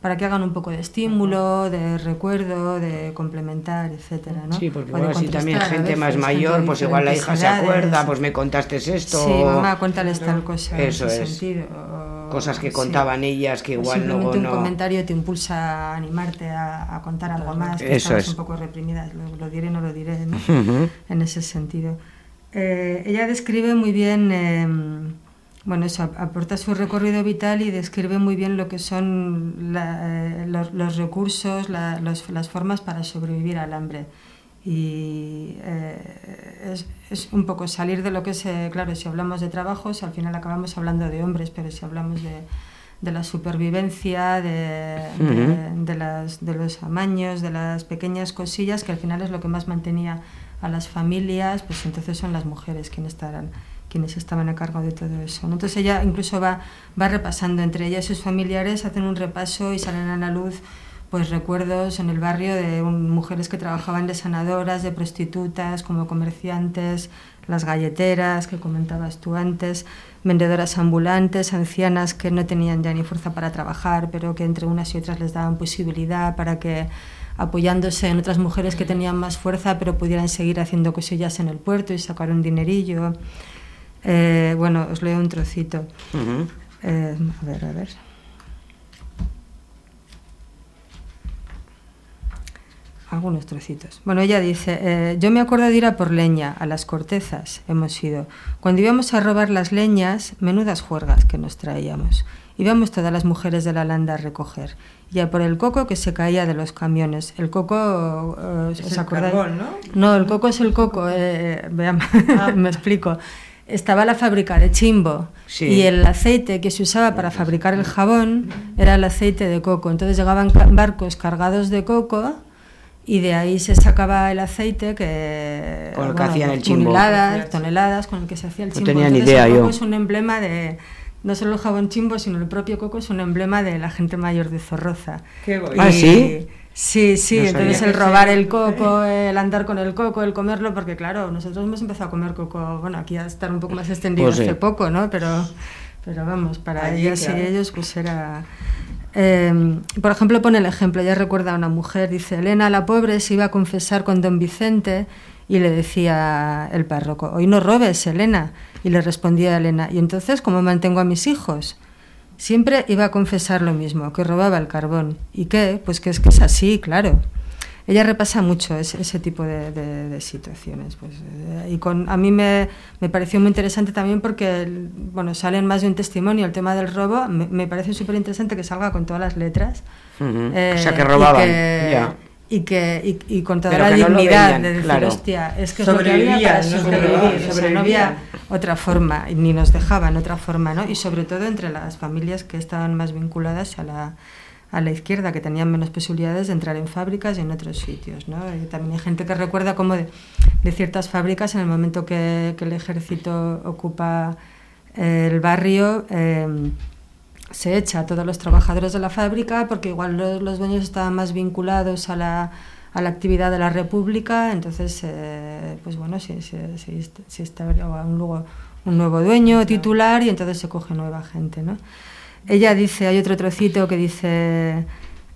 para que hagan un poco de estímulo, de recuerdo, de complementar, etcétera, ¿no? Sí, porque igual si también gente más veces, mayor, pues igual la hija se acuerda, pues me contaste esto. Sí, mamá, cuéntales tal cosa. Eso en ese es. sentido, o- Cosas que sí. contaban ellas que igual simplemente luego un no. comentario te impulsa a animarte a, a contar algo más, que Eso es. un poco reprimida, lo, lo diré, no lo diré, ¿no? En ese sentido. Eh, ella describe muy bien, eh, bueno, eso, ap- aporta su recorrido vital y describe muy bien lo que son la- eh, los, los recursos, la- los- las formas para sobrevivir al hambre. Y eh, es, es un poco salir de lo que es, eh, claro, si hablamos de trabajos, al final acabamos hablando de hombres, pero si hablamos de, de la supervivencia, de, de- de las, de los amaños, de las pequeñas cosillas, que al final es lo que más mantenía a las familias, pues entonces son las mujeres quienes estarán quienes estaban a cargo de todo eso. Entonces ella incluso va, va repasando entre ella y sus familiares, hacen un repaso y salen a la luz pues recuerdos en el barrio de un- mujeres que trabajaban de sanadoras, de prostitutas, como comerciantes, las galleteras que comentabas tú antes, vendedoras ambulantes, ancianas que no tenían ya ni fuerza para trabajar, pero que entre unas y otras les daban posibilidad para que apoyándose en otras mujeres que tenían más fuerza, pero pudieran seguir haciendo cosillas en el puerto y sacar un dinerillo. Eh, bueno, os leo un trocito. Ujú. Eh, a ver, a ver. Algunos trocitos. Bueno, ella dice, eh, yo me acuerdo de ir a por leña, a las cortezas hemos ido. Cuando íbamos a robar las leñas, menudas juergas que nos traíamos. Íbamos todas las mujeres de la landa a recoger. Y a por el coco que se caía de los camiones. El coco, eh, Es ¿os el carbón, ¿no? No, el coco es el coco, eh, veamos, *laughs* me explico. Estaba la fábrica de chimbo Sí. y el aceite que se usaba para fabricar el jabón era el aceite de coco. Entonces llegaban barcos cargados de coco y de ahí se sacaba el aceite que Con el que hacían el chimbo. toneladas, toneladas con el que se hacía el No chimbo. tenía ni Entonces, idea el coco yo. es un emblema de no solo el jabón chimbo, sino el propio coco es un emblema de la gente mayor de Zorroza. Qué. Ah, ¿sí? Sí, sí, No entonces el robar el coco, el andar con el coco, el comerlo, porque claro, nosotros hemos empezado a comer coco, bueno, aquí a estar un poco más extendido Pues sí. hace poco, ¿no? Pero, pero vamos, para Allí, ellas claro. y ellos pues era... Eh, por ejemplo, pone el ejemplo, ya recuerda a una mujer, dice, Elena la pobre se iba a confesar con don Vicente y le decía el párroco, hoy no robes, Elena. Y le respondía Elena, ¿y entonces cómo mantengo a mis hijos? Siempre iba a confesar lo mismo, que robaba el carbón. ¿Y qué? Pues que es que es así, claro. Ella repasa mucho ese, ese tipo de, de- de situaciones. Pues, eh, y con, a mí me, me pareció muy interesante también porque bueno, salen más de un testimonio. El tema del robo me, me parece súper interesante que salga con todas las letras. Eh, o sea, que y robaban. que-. Y, que, y, y con toda Pero la que no dignidad veían, de decir, claro. hostia, es que es lo que había Sobrevivían, para ¿no? sobrevivir. Sobrevivían, O sea, no había otra forma, ni nos dejaban otra forma, ¿no? Y sobre todo entre las familias que estaban más vinculadas a la, a la izquierda, que tenían menos posibilidades de entrar en fábricas y en otros sitios, ¿no? Y también hay gente que recuerda como de, de ciertas fábricas en el momento que, que el ejército ocupa el barrio. eh, se echa a todos los trabajadores de la fábrica porque igual los, los dueños estaban más vinculados a la, a la actividad de la República, entonces, eh, pues bueno, si, si, si, si establece un, luego un nuevo dueño titular y entonces se coge nueva gente, ¿no? Ella dice, hay otro trocito que dice,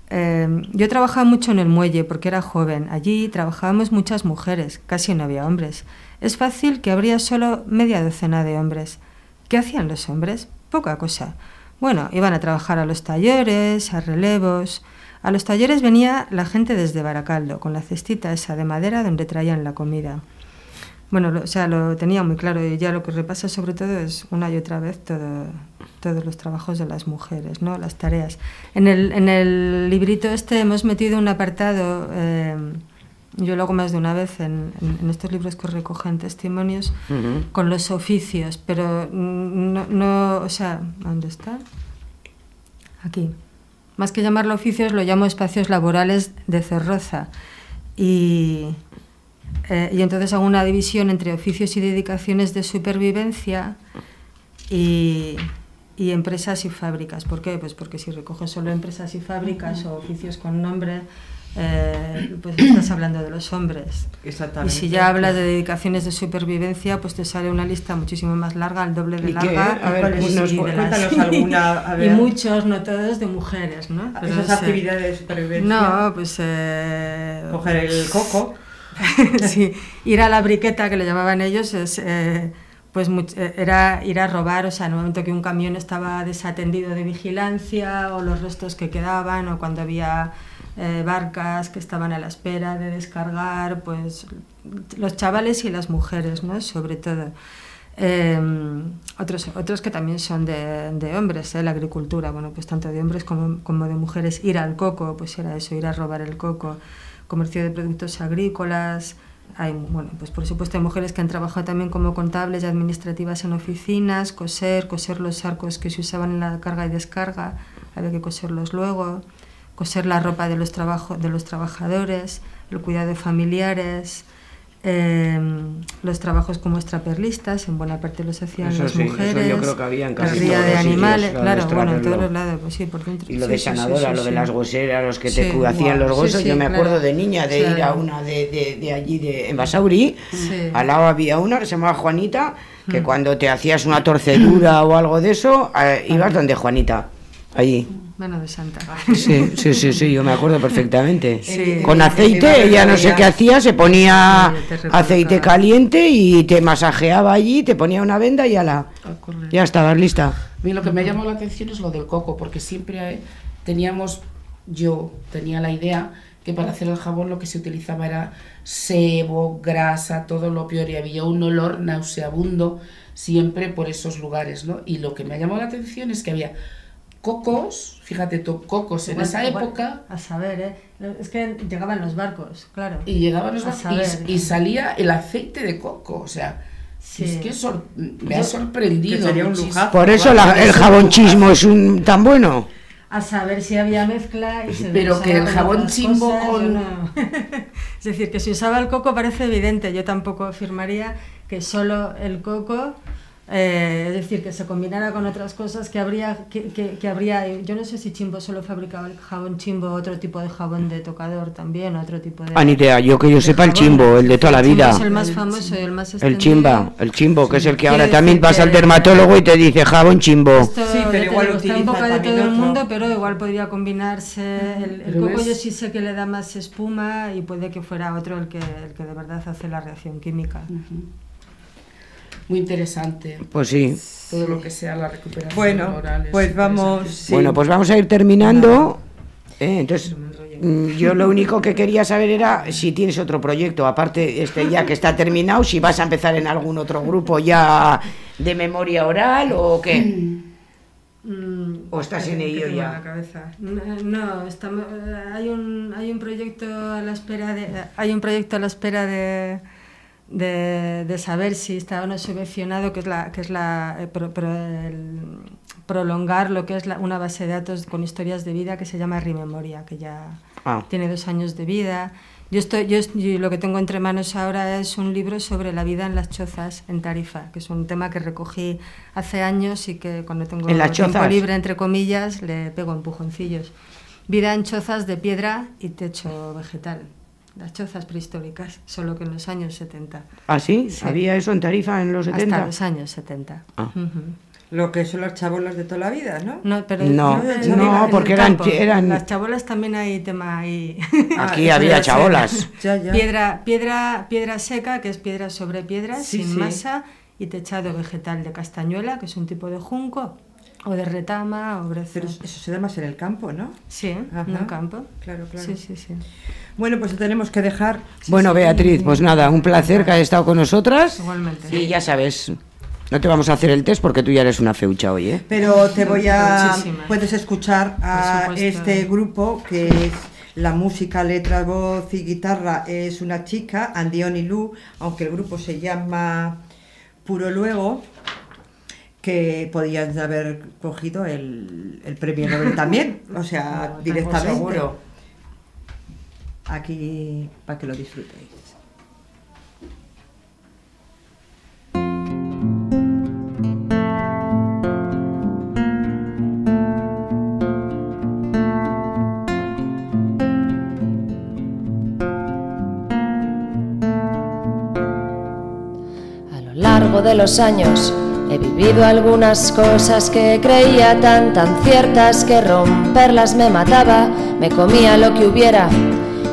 eh, yo trabajaba mucho en el muelle porque era joven, allí trabajábamos muchas mujeres, casi no había hombres. Es fácil que habría solo media docena de hombres. ¿Qué hacían los hombres? Poca cosa. Bueno, iban a trabajar a los talleres, a relevos. A los talleres venía la gente desde Baracaldo, con la cestita esa de madera donde traían la comida. Bueno, lo- o sea, lo tenía muy claro y ya lo que repasa sobre todo es una y otra vez todo, todos los trabajos de las mujeres, ¿no? las tareas. En el, en el librito este hemos metido un apartado, eh, yo lo hago más de una vez en, en- en estos libros que recogen testimonios, con los oficios, pero no, no, o sea, ¿dónde está? Aquí. Más que llamarlo oficios, lo llamo espacios laborales de Cerroza. Y, eh, y entonces hago una división entre oficios y dedicaciones de supervivencia y, y empresas y fábricas. ¿Por qué? Pues porque si recoges solo empresas y fábricas o oficios con nombre, eh, pues estás hablando de los hombres. Y Exactamente. si ya hablas de dedicaciones de supervivencia, pues te sale una lista muchísimo más larga, el doble de ¿Y larga. A ver, pues Y de alguna, a *laughs* y muchos, no todos, de mujeres, ¿no? Pero Esas no sé. actividades de supervivencia. No, pues... eh, Coger el coco. *laughs* sí, ir a la briqueta, que le llamaban ellos, es, eh, pues eh, era ir a robar, o sea, en el momento que un camión estaba desatendido de vigilancia, o los restos que quedaban, o cuando había eh, barcas que estaban a la espera de descargar, pues los chavales y las mujeres, ¿no? Sobre todo. Eh, otros, otros que también son de, de hombres, ¿eh? la agricultura, bueno, pues tanto de hombres como, como de mujeres. Ir al coco, pues era eso, ir a robar el coco. Comercio de productos agrícolas. Hay, bueno, pues por supuesto hay mujeres que han trabajado también como contables y administrativas en oficinas, coser, coser los arcos que se usaban en la carga y descarga, había que coserlos luego, coser la ropa de los, trabajo, de los trabajadores, el cuidado de familiares, eh, los trabajos como extraperlistas, en buena parte los hacían Eso las sí, mujeres, yo creo que había en casi todos de sitios, animales, claro, bueno, en todos los lados, pues sí, por dentro. Y lo Sí, de sanadora, sí, lo de las goseras, los que te hacían los gozos. Yo me claro. acuerdo de niña de ir a una de, de, de allí, de, en Basauri. Al lado había una que se llamaba Juanita, que Mm. cuando te hacías una torcedura o algo de eso, eh, ibas donde Juanita, allí. Mano de santa. *laughs* Sí, sí, sí, sí, yo me acuerdo perfectamente. *laughs* Sí. Con aceite, ella no sé qué hacía, se ponía aceite caliente y te masajeaba allí, te ponía una venda y ala, ya estabas lista. A mí lo que me ha llamado la atención es lo del coco, porque siempre teníamos, yo tenía la idea que para hacer el jabón lo que se utilizaba era sebo, grasa, todo lo peor y había un olor nauseabundo siempre por esos lugares, ¿no? Y lo que me ha llamado la atención es que había cocos, fíjate tú, cocos en Igual- esa igual- época A saber, ¿eh? Es que llegaban los barcos, claro. y llegaban los barcos y- saber. y, salía el aceite de coco, o sea, Sí. es que sor- me ha sorprendido. que un lujazo. Por eso la- el jabonchismo es un tan bueno. A saber si había mezcla y se Pero que el jabón chimbo cosas, con- no. *laughs* es decir, que si usaba el coco parece evidente. Yo tampoco afirmaría que solo el coco Eh, es decir, que se combinara con otras cosas que habría, que, que- que habría, yo no sé si Chimbo solo fabricaba el jabón Chimbo, otro tipo de jabón de tocador también, otro tipo de... Ah, ni idea, yo que yo sepa el jabón. chimbo, el de toda la Chimbo vida. Es el más famoso y el más El extendido. chimba, el chimbo, que es el que ahora también vas al dermatólogo y te dice jabón chimbo. Esto Sí, pero igual digo, está en boca de todo el mundo, pero igual podría combinarse. El, el coco ves- yo sí sé que le da más espuma y puede que fuera otro el que, el que de verdad hace la reacción química. Muy interesante. Pues sí. Todo lo que sea la recuperación Bueno, oral pues vamos. sí. Bueno, pues vamos a ir terminando. Eh, entonces, mm, yo lo único que quería saber era si tienes otro proyecto, aparte este ya que está terminado, si vas a empezar en algún otro grupo ya de memoria oral o qué. Mm, ¿O estás en ¿qué ello ya? la cabeza? No, no, estamos, eh, hay un hay un proyecto a la espera de eh, hay un proyecto a la espera de de, de saber si está o no subvencionado, que es la que es la eh, pro- pro- el- prolongar lo que es la- una base de datos con historias de vida que se llama Rimemoria, que ya Ah. tiene dos años de vida. Yo estoy, yo, yo lo que tengo entre manos ahora es un libro sobre la vida en las chozas en Tarifa, que es un tema que recogí hace años y que cuando tengo ¿En las tiempo chozas? libre, entre comillas, le pego empujoncillos. Vida en chozas de piedra y techo vegetal. Las chozas prehistóricas, solo que en los años 70. ¿Ah, sí? Sí. ¿Había eso en Tarifa en los 70? Hasta los años 70. Ah. Ujú. Lo que son las chabolas de toda la vida, ¿no? No, pero No, no, el porque eran- eran- Las chabolas también hay tema ahí. *laughs* Aquí *laughs* había chabolas. Ya, ya. Piedra, piedra, piedra seca, que es piedra sobre piedra, Sí, sin sí. masa, y techado vegetal de castañuela, que es un tipo de junco, o de retama, o brezo. Pero eso se da más en el campo, ¿no? Sí, Ajá. en el campo. Claro, claro. Sí, sí, sí. Bueno, pues tenemos que dejar. Bueno, Beatriz, pues nada, un placer que hayas estado con nosotras. Igualmente. Y ya sabes, no te vamos a hacer el test porque tú ya eres una feucha hoy, ¿eh? Pero te voy a. Muchísimas. Puedes escuchar a este grupo que es la música, letra, voz y guitarra. Es una chica, Andioni Lu, aunque el grupo se llama Puro Luego, que podían haber cogido el, el premio Nobel *laughs* también. O sea, directamente. seguro. Aquí para que lo disfrutéis. A lo largo de los años he vivido algunas cosas que creía tan tan ciertas que romperlas me mataba, me comía lo que hubiera,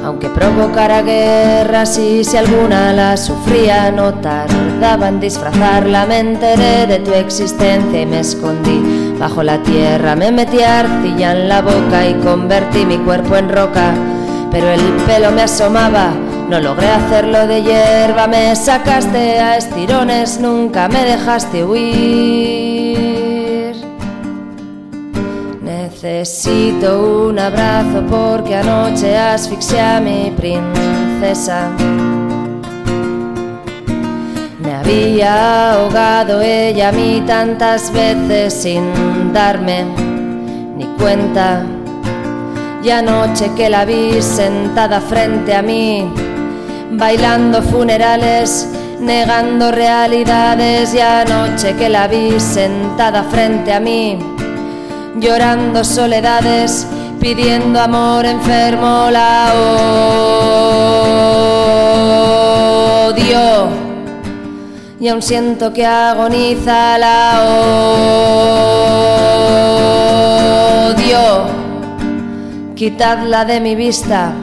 aunque provocara guerras y si alguna la sufría no tardaba en disfrazarla, me enteré de tu existencia y me escondí bajo la tierra, me metí arcilla en la boca y convertí mi cuerpo en roca, pero el pelo me asomaba. No logré hacerlo de hierba, me sacaste a estirones, nunca me dejaste huir. Necesito un abrazo porque anoche asfixié a mi princesa. Me había ahogado ella a mí tantas veces sin darme ni cuenta. Y anoche que la vi sentada frente a mí, bailando funerales, negando realidades. Y anoche que la vi sentada frente a mí, llorando soledades, pidiendo amor enfermo, la odio. Y aún siento que agoniza la odio. Quitadla de mi vista.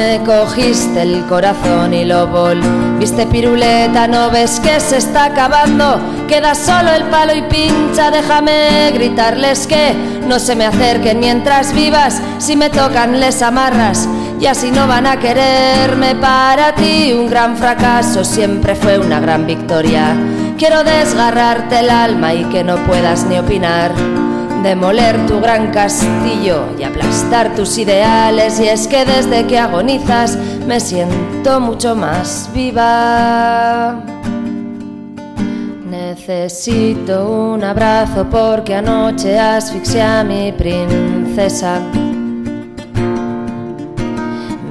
Me cogiste el corazón y lo volviste piruleta, no ves que se está acabando, queda solo el palo y pincha, déjame gritarles que no se me acerquen mientras vivas, si me tocan les amarras y así no van a quererme. Para ti, un gran fracaso siempre fue una gran victoria, quiero desgarrarte el alma y que no puedas ni opinar demoler tu gran castillo y aplastar tus ideales. Y es que desde que agonizas me siento mucho más viva. Necesito un abrazo porque anoche asfixié a mi princesa.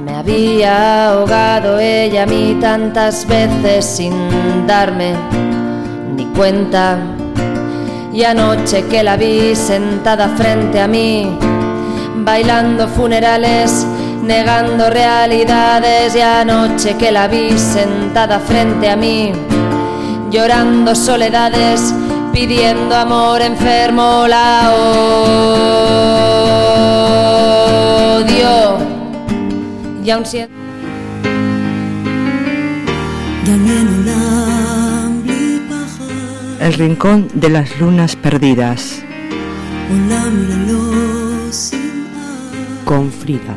Me había ahogado ella a mí tantas veces sin darme ni cuenta. Y anoche que la vi sentada frente a mí, bailando funerales, negando realidades. Y anoche que la vi sentada frente a mí, llorando soledades, pidiendo amor enfermo, la odio. Y aun siendo el Rincón de las Lunas Perdidas. Con Frida.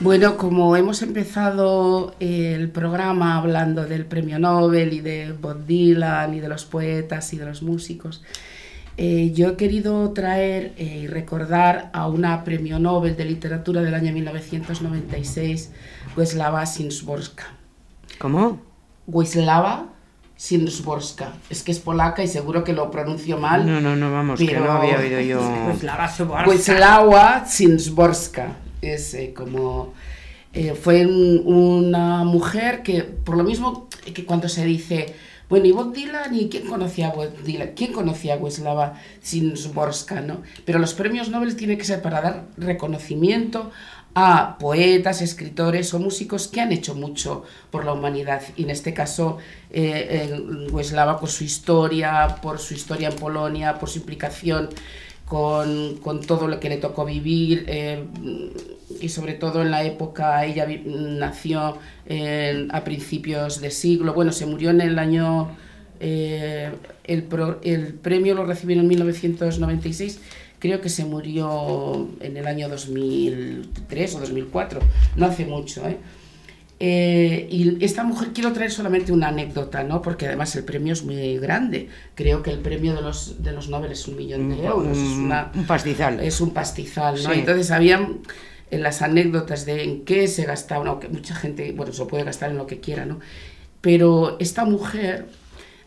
Bueno, como hemos empezado eh, el programa hablando del premio Nobel y de Bob Dylan y de los poetas y de los músicos, eh, yo he querido traer eh, y recordar a una premio Nobel de literatura del año 1996, Wisława Szymborska. ¿Cómo? Wisława Szymborska. Es que es polaca y seguro que lo pronuncio mal. No, no, no, vamos, que pero- no había oído yo. *laughs* Wisława Szymborska. Es eh, como... eh, fue un- una mujer que, por lo mismo que cuando se dice, bueno, ¿y Bob Dylan? ¿Y quién conocía a Bob Dylan? ¿Quién conocía a? ¿no? Pero los premios Nobel tienen que ser para dar reconocimiento a poetas, escritores o músicos que han hecho mucho por la humanidad. Y en este caso, eh, por su historia, por su historia en Polonia, por su implicación con, con todo lo que le tocó vivir eh, y sobre todo en la época, ella nació a principios de siglo, bueno, se murió en el año, eh, el, pro- el premio lo recibió en 1996, creo que se murió en el año 2003 o 2004, no hace mucho, ¿eh? Eh, y esta mujer quiero traer solamente una anécdota, ¿no? Porque además el premio es muy grande. Creo que el premio de los de los Nobel es un millón de euros. es un- una- un pastizal. Es un pastizal, ¿no? Sí. Entonces habían en las anécdotas de en qué se gastaba, ¿no? que mucha gente, bueno, se puede gastar en lo que quiera, ¿no? Pero esta mujer,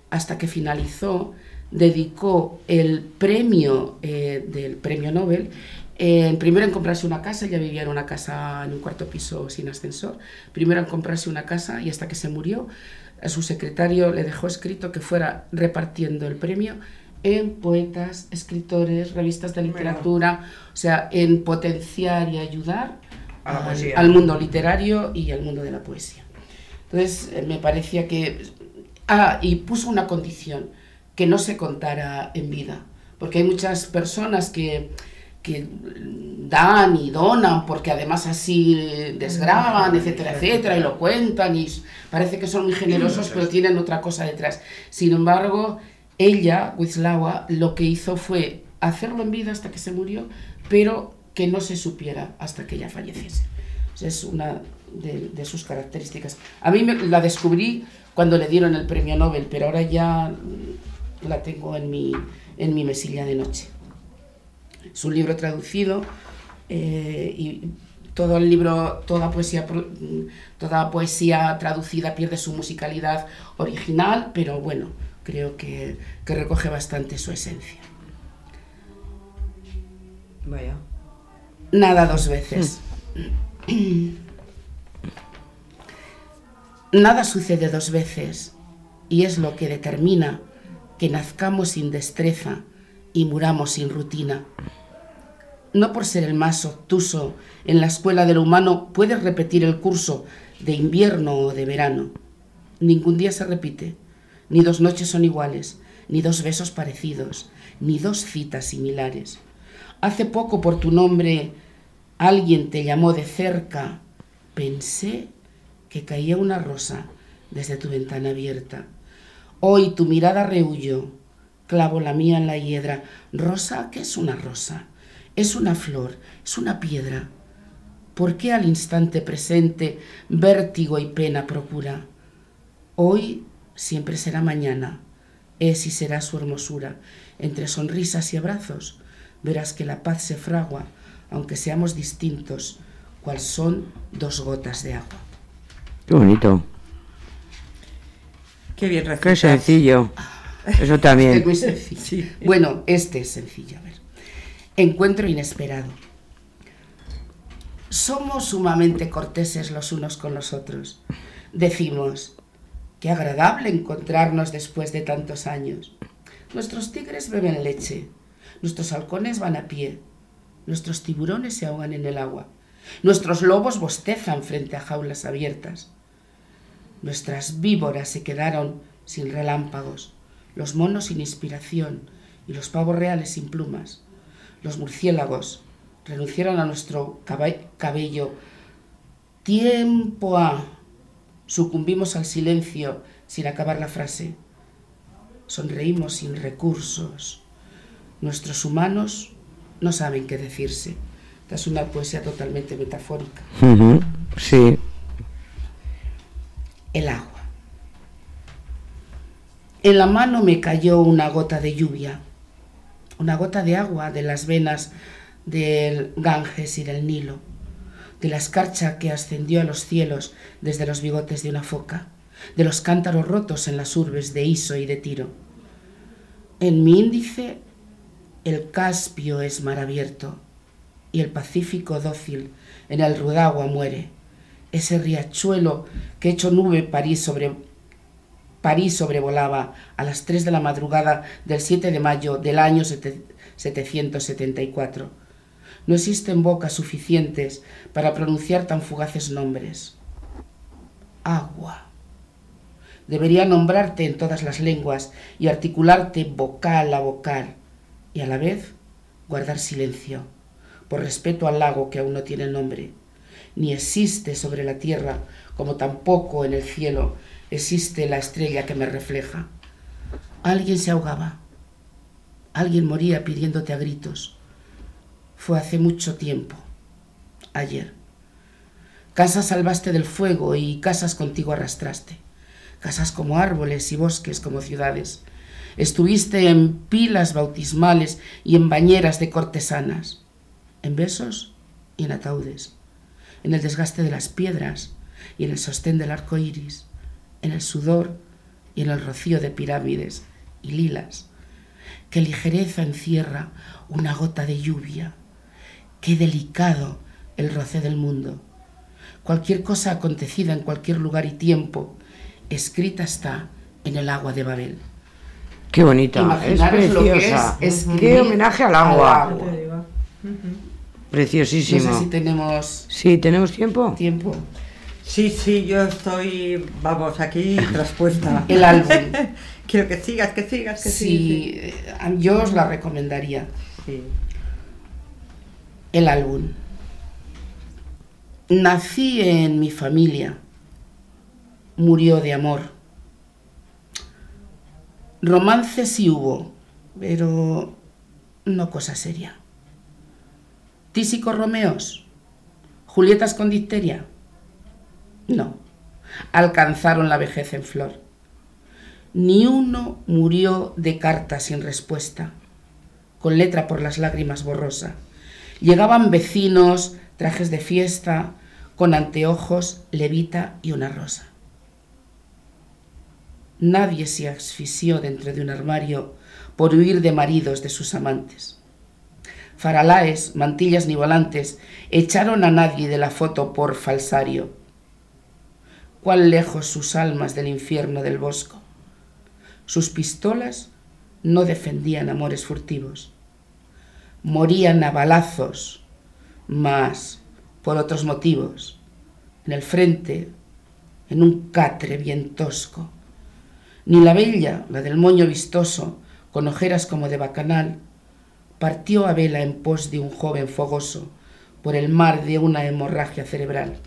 hasta que finalizó, dedicó el premio eh, del premio Nobel eh, primero en comprarse una casa, ella vivía en una casa en un cuarto piso sin ascensor, primero en comprarse una casa y hasta que se murió, a su secretario le dejó escrito que fuera repartiendo el premio en poetas, escritores, revistas de literatura, o sea, en potenciar y ayudar A la al, al mundo literario y al mundo de la poesía. Entonces eh, me parecía que... Ah, y puso una condición, que no se contara en vida, porque hay muchas personas que, que dan y donan, porque además así desgraban, etcétera, etcétera, y lo cuentan, y parece que son muy generosos, pero tienen otra cosa detrás. Sin embargo, ella, Wisława, lo que hizo fue hacerlo en vida hasta que se murió, pero que no se supiera hasta que ella falleciese. Es una de, de sus características. A mí me- la descubrí cuando le dieron el premio Nobel, pero ahora ya la tengo en mi, en mi mesilla de noche. Es un libro traducido eh, y todo el libro, toda poesía, mm, toda poesía traducida pierde su musicalidad original, pero bueno, creo que, que recoge bastante su esencia. Vaya. Nada dos veces. Nada sucede dos veces y es lo que determina que nazcamos sin destreza y muramos sin rutina. No por ser el más obtuso en la escuela de lo humano puedes repetir el curso de invierno o de verano. Ningún día se repite, ni dos noches son iguales, ni dos besos parecidos, ni dos citas similares. Hace poco por tu nombre alguien te llamó de cerca. Pensé que caía una rosa desde tu ventana abierta. Hoy tu mirada rehuyó. Clavo la mía en la hiedra. Rosa, ¿qué es una rosa? Es una flor, es una piedra. ¿Por qué al instante presente vértigo y pena procura? Hoy siempre será mañana, es y será su hermosura, entre sonrisas y abrazos, verás que la paz se fragua, aunque seamos distintos, cual son dos gotas de agua. Qué bonito. Qué bien Qué sencillo. Eso *laughs* Es también. muy sencillo. Bueno, este es sencillo. A ver. Encuentro inesperado. Somos sumamente corteses los unos con los otros. Decimos, qué agradable encontrarnos después de tantos años. Nuestros tigres beben leche, nuestros halcones van a pie, nuestros tiburones se ahogan en el agua, nuestros lobos bostezan frente a jaulas abiertas. Nuestras víboras se quedaron sin relámpagos, los monos sin inspiración y los pavos reales sin plumas. Los murciélagos renunciaron a nuestro cabello. Tiempo a. Sucumbimos al silencio sin acabar la frase. Sonreímos sin recursos. Nuestros humanos no saben qué decirse. Esta es una poesía totalmente metafórica. Sí. El agua. En la mano me cayó una gota de lluvia, una gota de agua de las venas del Ganges y del Nilo, de la escarcha que ascendió a los cielos desde los bigotes de una foca, de los cántaros rotos en las urbes de Iso y de Tiro. En mi índice el Caspio es mar abierto y el Pacífico dócil en el Rudagua muere ese riachuelo que hecho nube París sobre París sobrevolaba a las 3 de la madrugada del 7 de mayo del año sete- 774. No existen bocas suficientes para pronunciar tan fugaces nombres. Agua. Debería nombrarte en todas las lenguas y articularte vocal a vocal y a la vez guardar silencio, por respeto al lago que aún no tiene nombre ni existe sobre la tierra, como tampoco en el cielo existe la estrella que me refleja. Alguien se ahogaba, alguien moría pidiéndote a gritos. Fue hace mucho tiempo, ayer. Casas salvaste del fuego y casas contigo arrastraste. Casas como árboles y bosques como ciudades. Estuviste en pilas bautismales y en bañeras de cortesanas, en besos y en ataúdes en el desgaste de las piedras y en el sostén del arco iris, en el sudor y en el rocío de pirámides y lilas. Qué ligereza encierra una gota de lluvia. Qué delicado el roce del mundo. Cualquier cosa acontecida en cualquier lugar y tiempo, escrita está en el agua de Babel. Qué bonita. Es Imaginaros lo que preciosa. es escribir Qué homenaje al agua. al agua. Preciosísima. No sé si tenemos Sí, ¿tenemos tiempo? tiempo. Sí, sí, yo estoy, vamos, aquí traspuesta. *laughs* El álbum. *laughs* Quiero que sigas, que sigas, que Sí, sigas. eh, yo os la recomendaría. Sí. El álbum. Nací en mi familia. Murió de amor. Romances sí hubo, pero no cosa seria. Tísicos Romeos. Julietas con difteria. No. Alcanzaron la vejez en flor. Ni uno murió de carta sin respuesta, con letra por las lágrimas borrosa. Llegaban vecinos, trajes de fiesta, con anteojos, levita y una rosa. Nadie se asfixió dentro de un armario por huir de maridos de sus amantes. Faralaes, mantillas ni volantes echaron a nadie de la foto por falsario. Cuán lejos sus almas del infierno del bosco. Sus pistolas no defendían amores furtivos. Morían a balazos, mas por otros motivos. En el frente, en un catre bien tosco. Ni la bella, la del moño vistoso, con ojeras como de bacanal, partió a vela en pos de un joven fogoso por el mar de una hemorragia cerebral.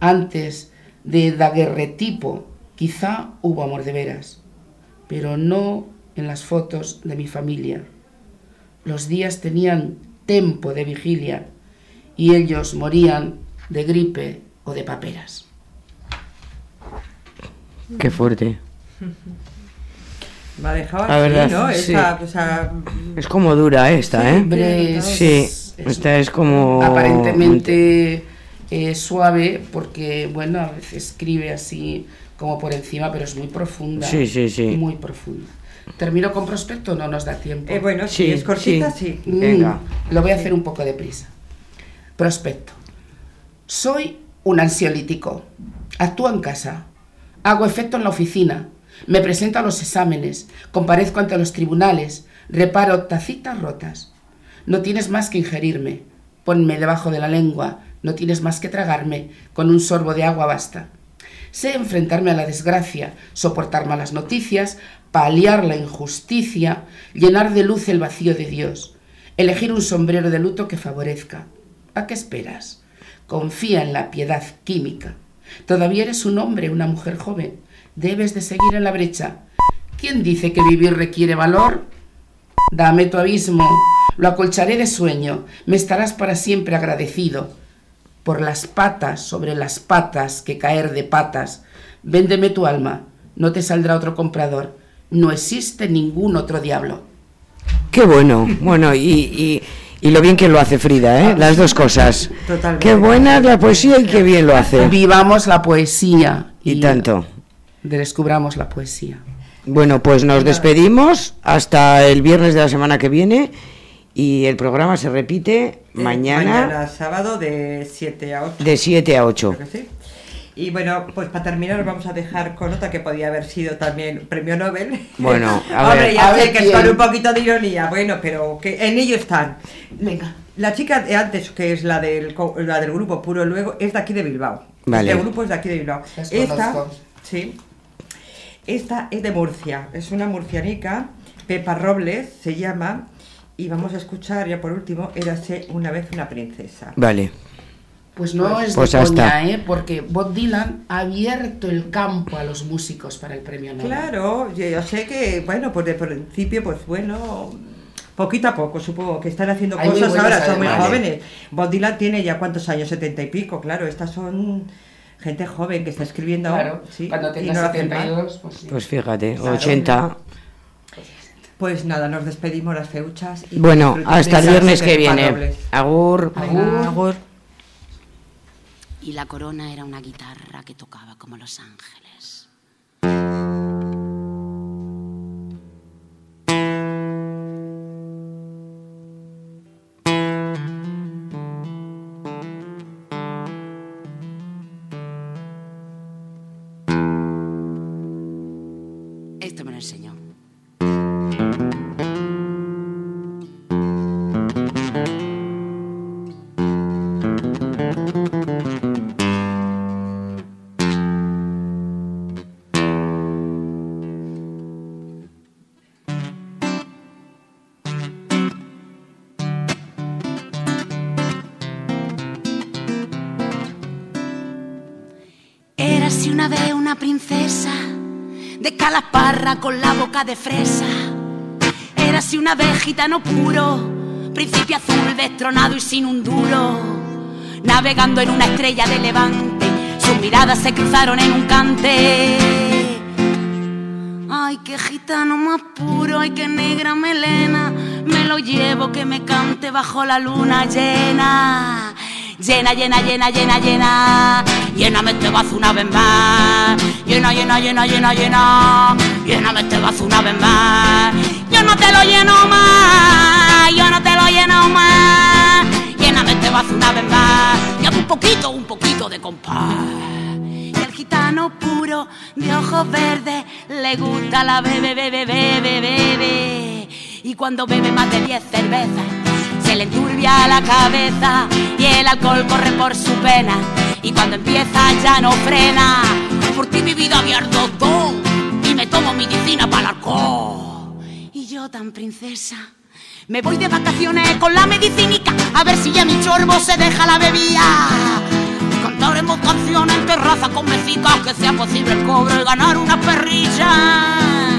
Antes de daguerretipo, quizá hubo amor de veras, pero no en las fotos de mi familia. Los días tenían tempo de vigilia y ellos morían de gripe o de paperas. Qué fuerte. *laughs* Me ha dejado La así, verdad, ¿no? sí. Esa, o sea, Es como dura esta, ¿eh? Hombre, es- Sí, es esta es como... aparentemente eh, suave porque, bueno, a veces escribe así como por encima, pero es muy profunda. Sí, sí, sí. Muy profunda. ¿Termino con prospecto no nos da tiempo? eh, bueno, si Sí, es cortita, sí. sí. Mm, Venga. Lo voy a hacer un poco de prisa. Prospecto. Soy un ansiolítico. Actúo en casa. Hago efecto en la oficina. Me presento a los exámenes. Comparezco ante los tribunales. Reparo tacitas rotas. No tienes más que ingerirme. Ponme debajo de la lengua. No tienes más que tragarme. Con un sorbo de agua basta. Sé enfrentarme a la desgracia, soportar malas noticias, paliar la injusticia, llenar de luz el vacío de Dios, elegir un sombrero de luto que favorezca. ¿A qué esperas? Confía en la piedad química. Todavía eres un hombre, una mujer joven. Debes de seguir en la brecha. ¿Quién dice que vivir requiere valor? Dame tu abismo, lo acolcharé de sueño, me estarás para siempre agradecido. Por las patas sobre las patas que caer de patas. Véndeme tu alma, no te saldrá otro comprador. No existe ningún otro diablo. Qué bueno, bueno, y, y, y lo bien que lo hace Frida, ¿eh? Las dos cosas. Totalmente. Qué buena la poesía y qué bien lo hace. Vivamos la poesía Y tanto. Descubramos la poesía. Bueno, pues nos despedimos hasta el viernes de la semana que viene y el programa se repite Eh, mañana, Mañana sábado de 7 a 8. de 7 a 8. Creo que sí. Y bueno, pues para terminar os vamos a dejar con otra que podía haber sido también premio Nobel. Bueno, *laughs* a Hombre, ver. ya A sé ver que quién. es con un poquito de ironía, bueno, pero que en ello están. Venga, la chica de antes, que es la del, co- la del grupo Puro Luego, es de aquí de Bilbao. Vale. Este grupo es de aquí de Bilbao. Esta, conozco. sí, esta es de Murcia, es una murcianica, Pepa Robles se llama, y vamos a escuchar ya por último, Érase una vez una princesa. Vale. Pues no es Pues de ya coña. ¿eh? porque Bob Dylan ha abierto el campo a los músicos para el premio Nobel. Claro, yo, yo sé que, bueno, pues de principio, pues bueno, poquito a poco, supongo que están haciendo Hay cosas ahora, son muy además. jóvenes. Bob Dylan tiene ya cuántos años, setenta y pico, claro, estas son gente joven que está escribiendo. Claro, sí, cuando tenga no lo hacen mal. 72, pues sí. Pues fíjate, Claro. 80. Pues nada, nos despedimos las feuchas. y Bueno, hasta el viernes que viene. Agur. Venga, agur. Y la corona era una guitarra que tocaba como los ángeles. Con la boca de fresa. Érase una vez gitano puro, príncipe azul destronado y sin un duro. Navegando en una estrella de levante, sus miradas se cruzaron en un cante. Ay, qué gitano más puro, ay, qué negra melena. Me lo llevo que me cante bajo la luna llena. Llena, llena, llena, llena, llena. Lléname este vaso una vez más. Llena, llena, llena, llena, llena. Lléname este vaso una vez más. Yo no te lo lleno más. Yo no te lo lleno más. Lléname este vaso una vez más. Y un poquito, un poquito de compás. Gitano puro de ojos verdes le gusta la bebe, bebe, bebe, bebe. Y cuando bebe más de 10 cervezas, le enturbia la cabeza y el alcohol corre por su pena. Y cuando empieza ya no frena. Por ti mi vida abierto todo y me tomo medicina para el alcohol. Y yo tan princesa. Me voy de vacaciones con la medicinica a ver si ya mi chorbo se deja la bebida. Cantaremos canciones en terraza con mesicas que sea posible el cobro y ganar una perrilla.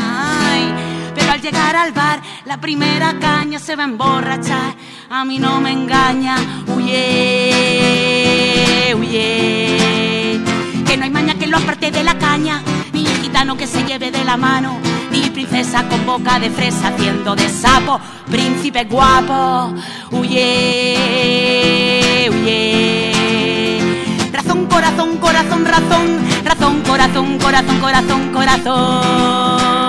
Pero al llegar al bar, la primera caña se va a emborrachar. A mí no me engaña, huye, huye. Que no hay maña que lo aparte de la caña, ni gitano que se lleve de la mano. ti, princesa con boca de fresa, haciendo de sapo, príncipe guapo. Huye, huye. Razón, corazón, corazón, razón, razón, corazón, corazón, corazón, corazón.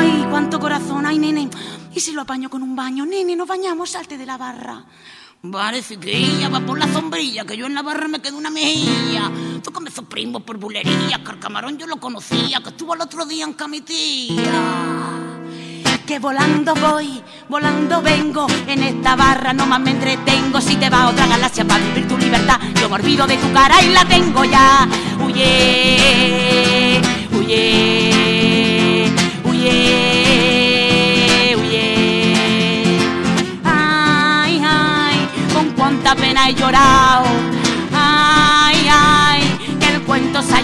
Ay, cuánto corazón, ay, nene. ¿Y si lo apaño con un baño? Nene, nos bañamos, salte de la barra. Parece que ella va por la sombrilla, que yo en la barra me quedo una mejilla. Tócame esos primos por bulería, que al camarón yo lo conocía, que estuvo el otro día en camitía. Que volando voy, volando vengo, en esta barra no más me entretengo. Si te va a otra galaxia para vivir tu libertad, yo me olvido de tu cara y la tengo ya. Huye, huye, cuánta pena he llorado. Ay, ay, que el cuento se haya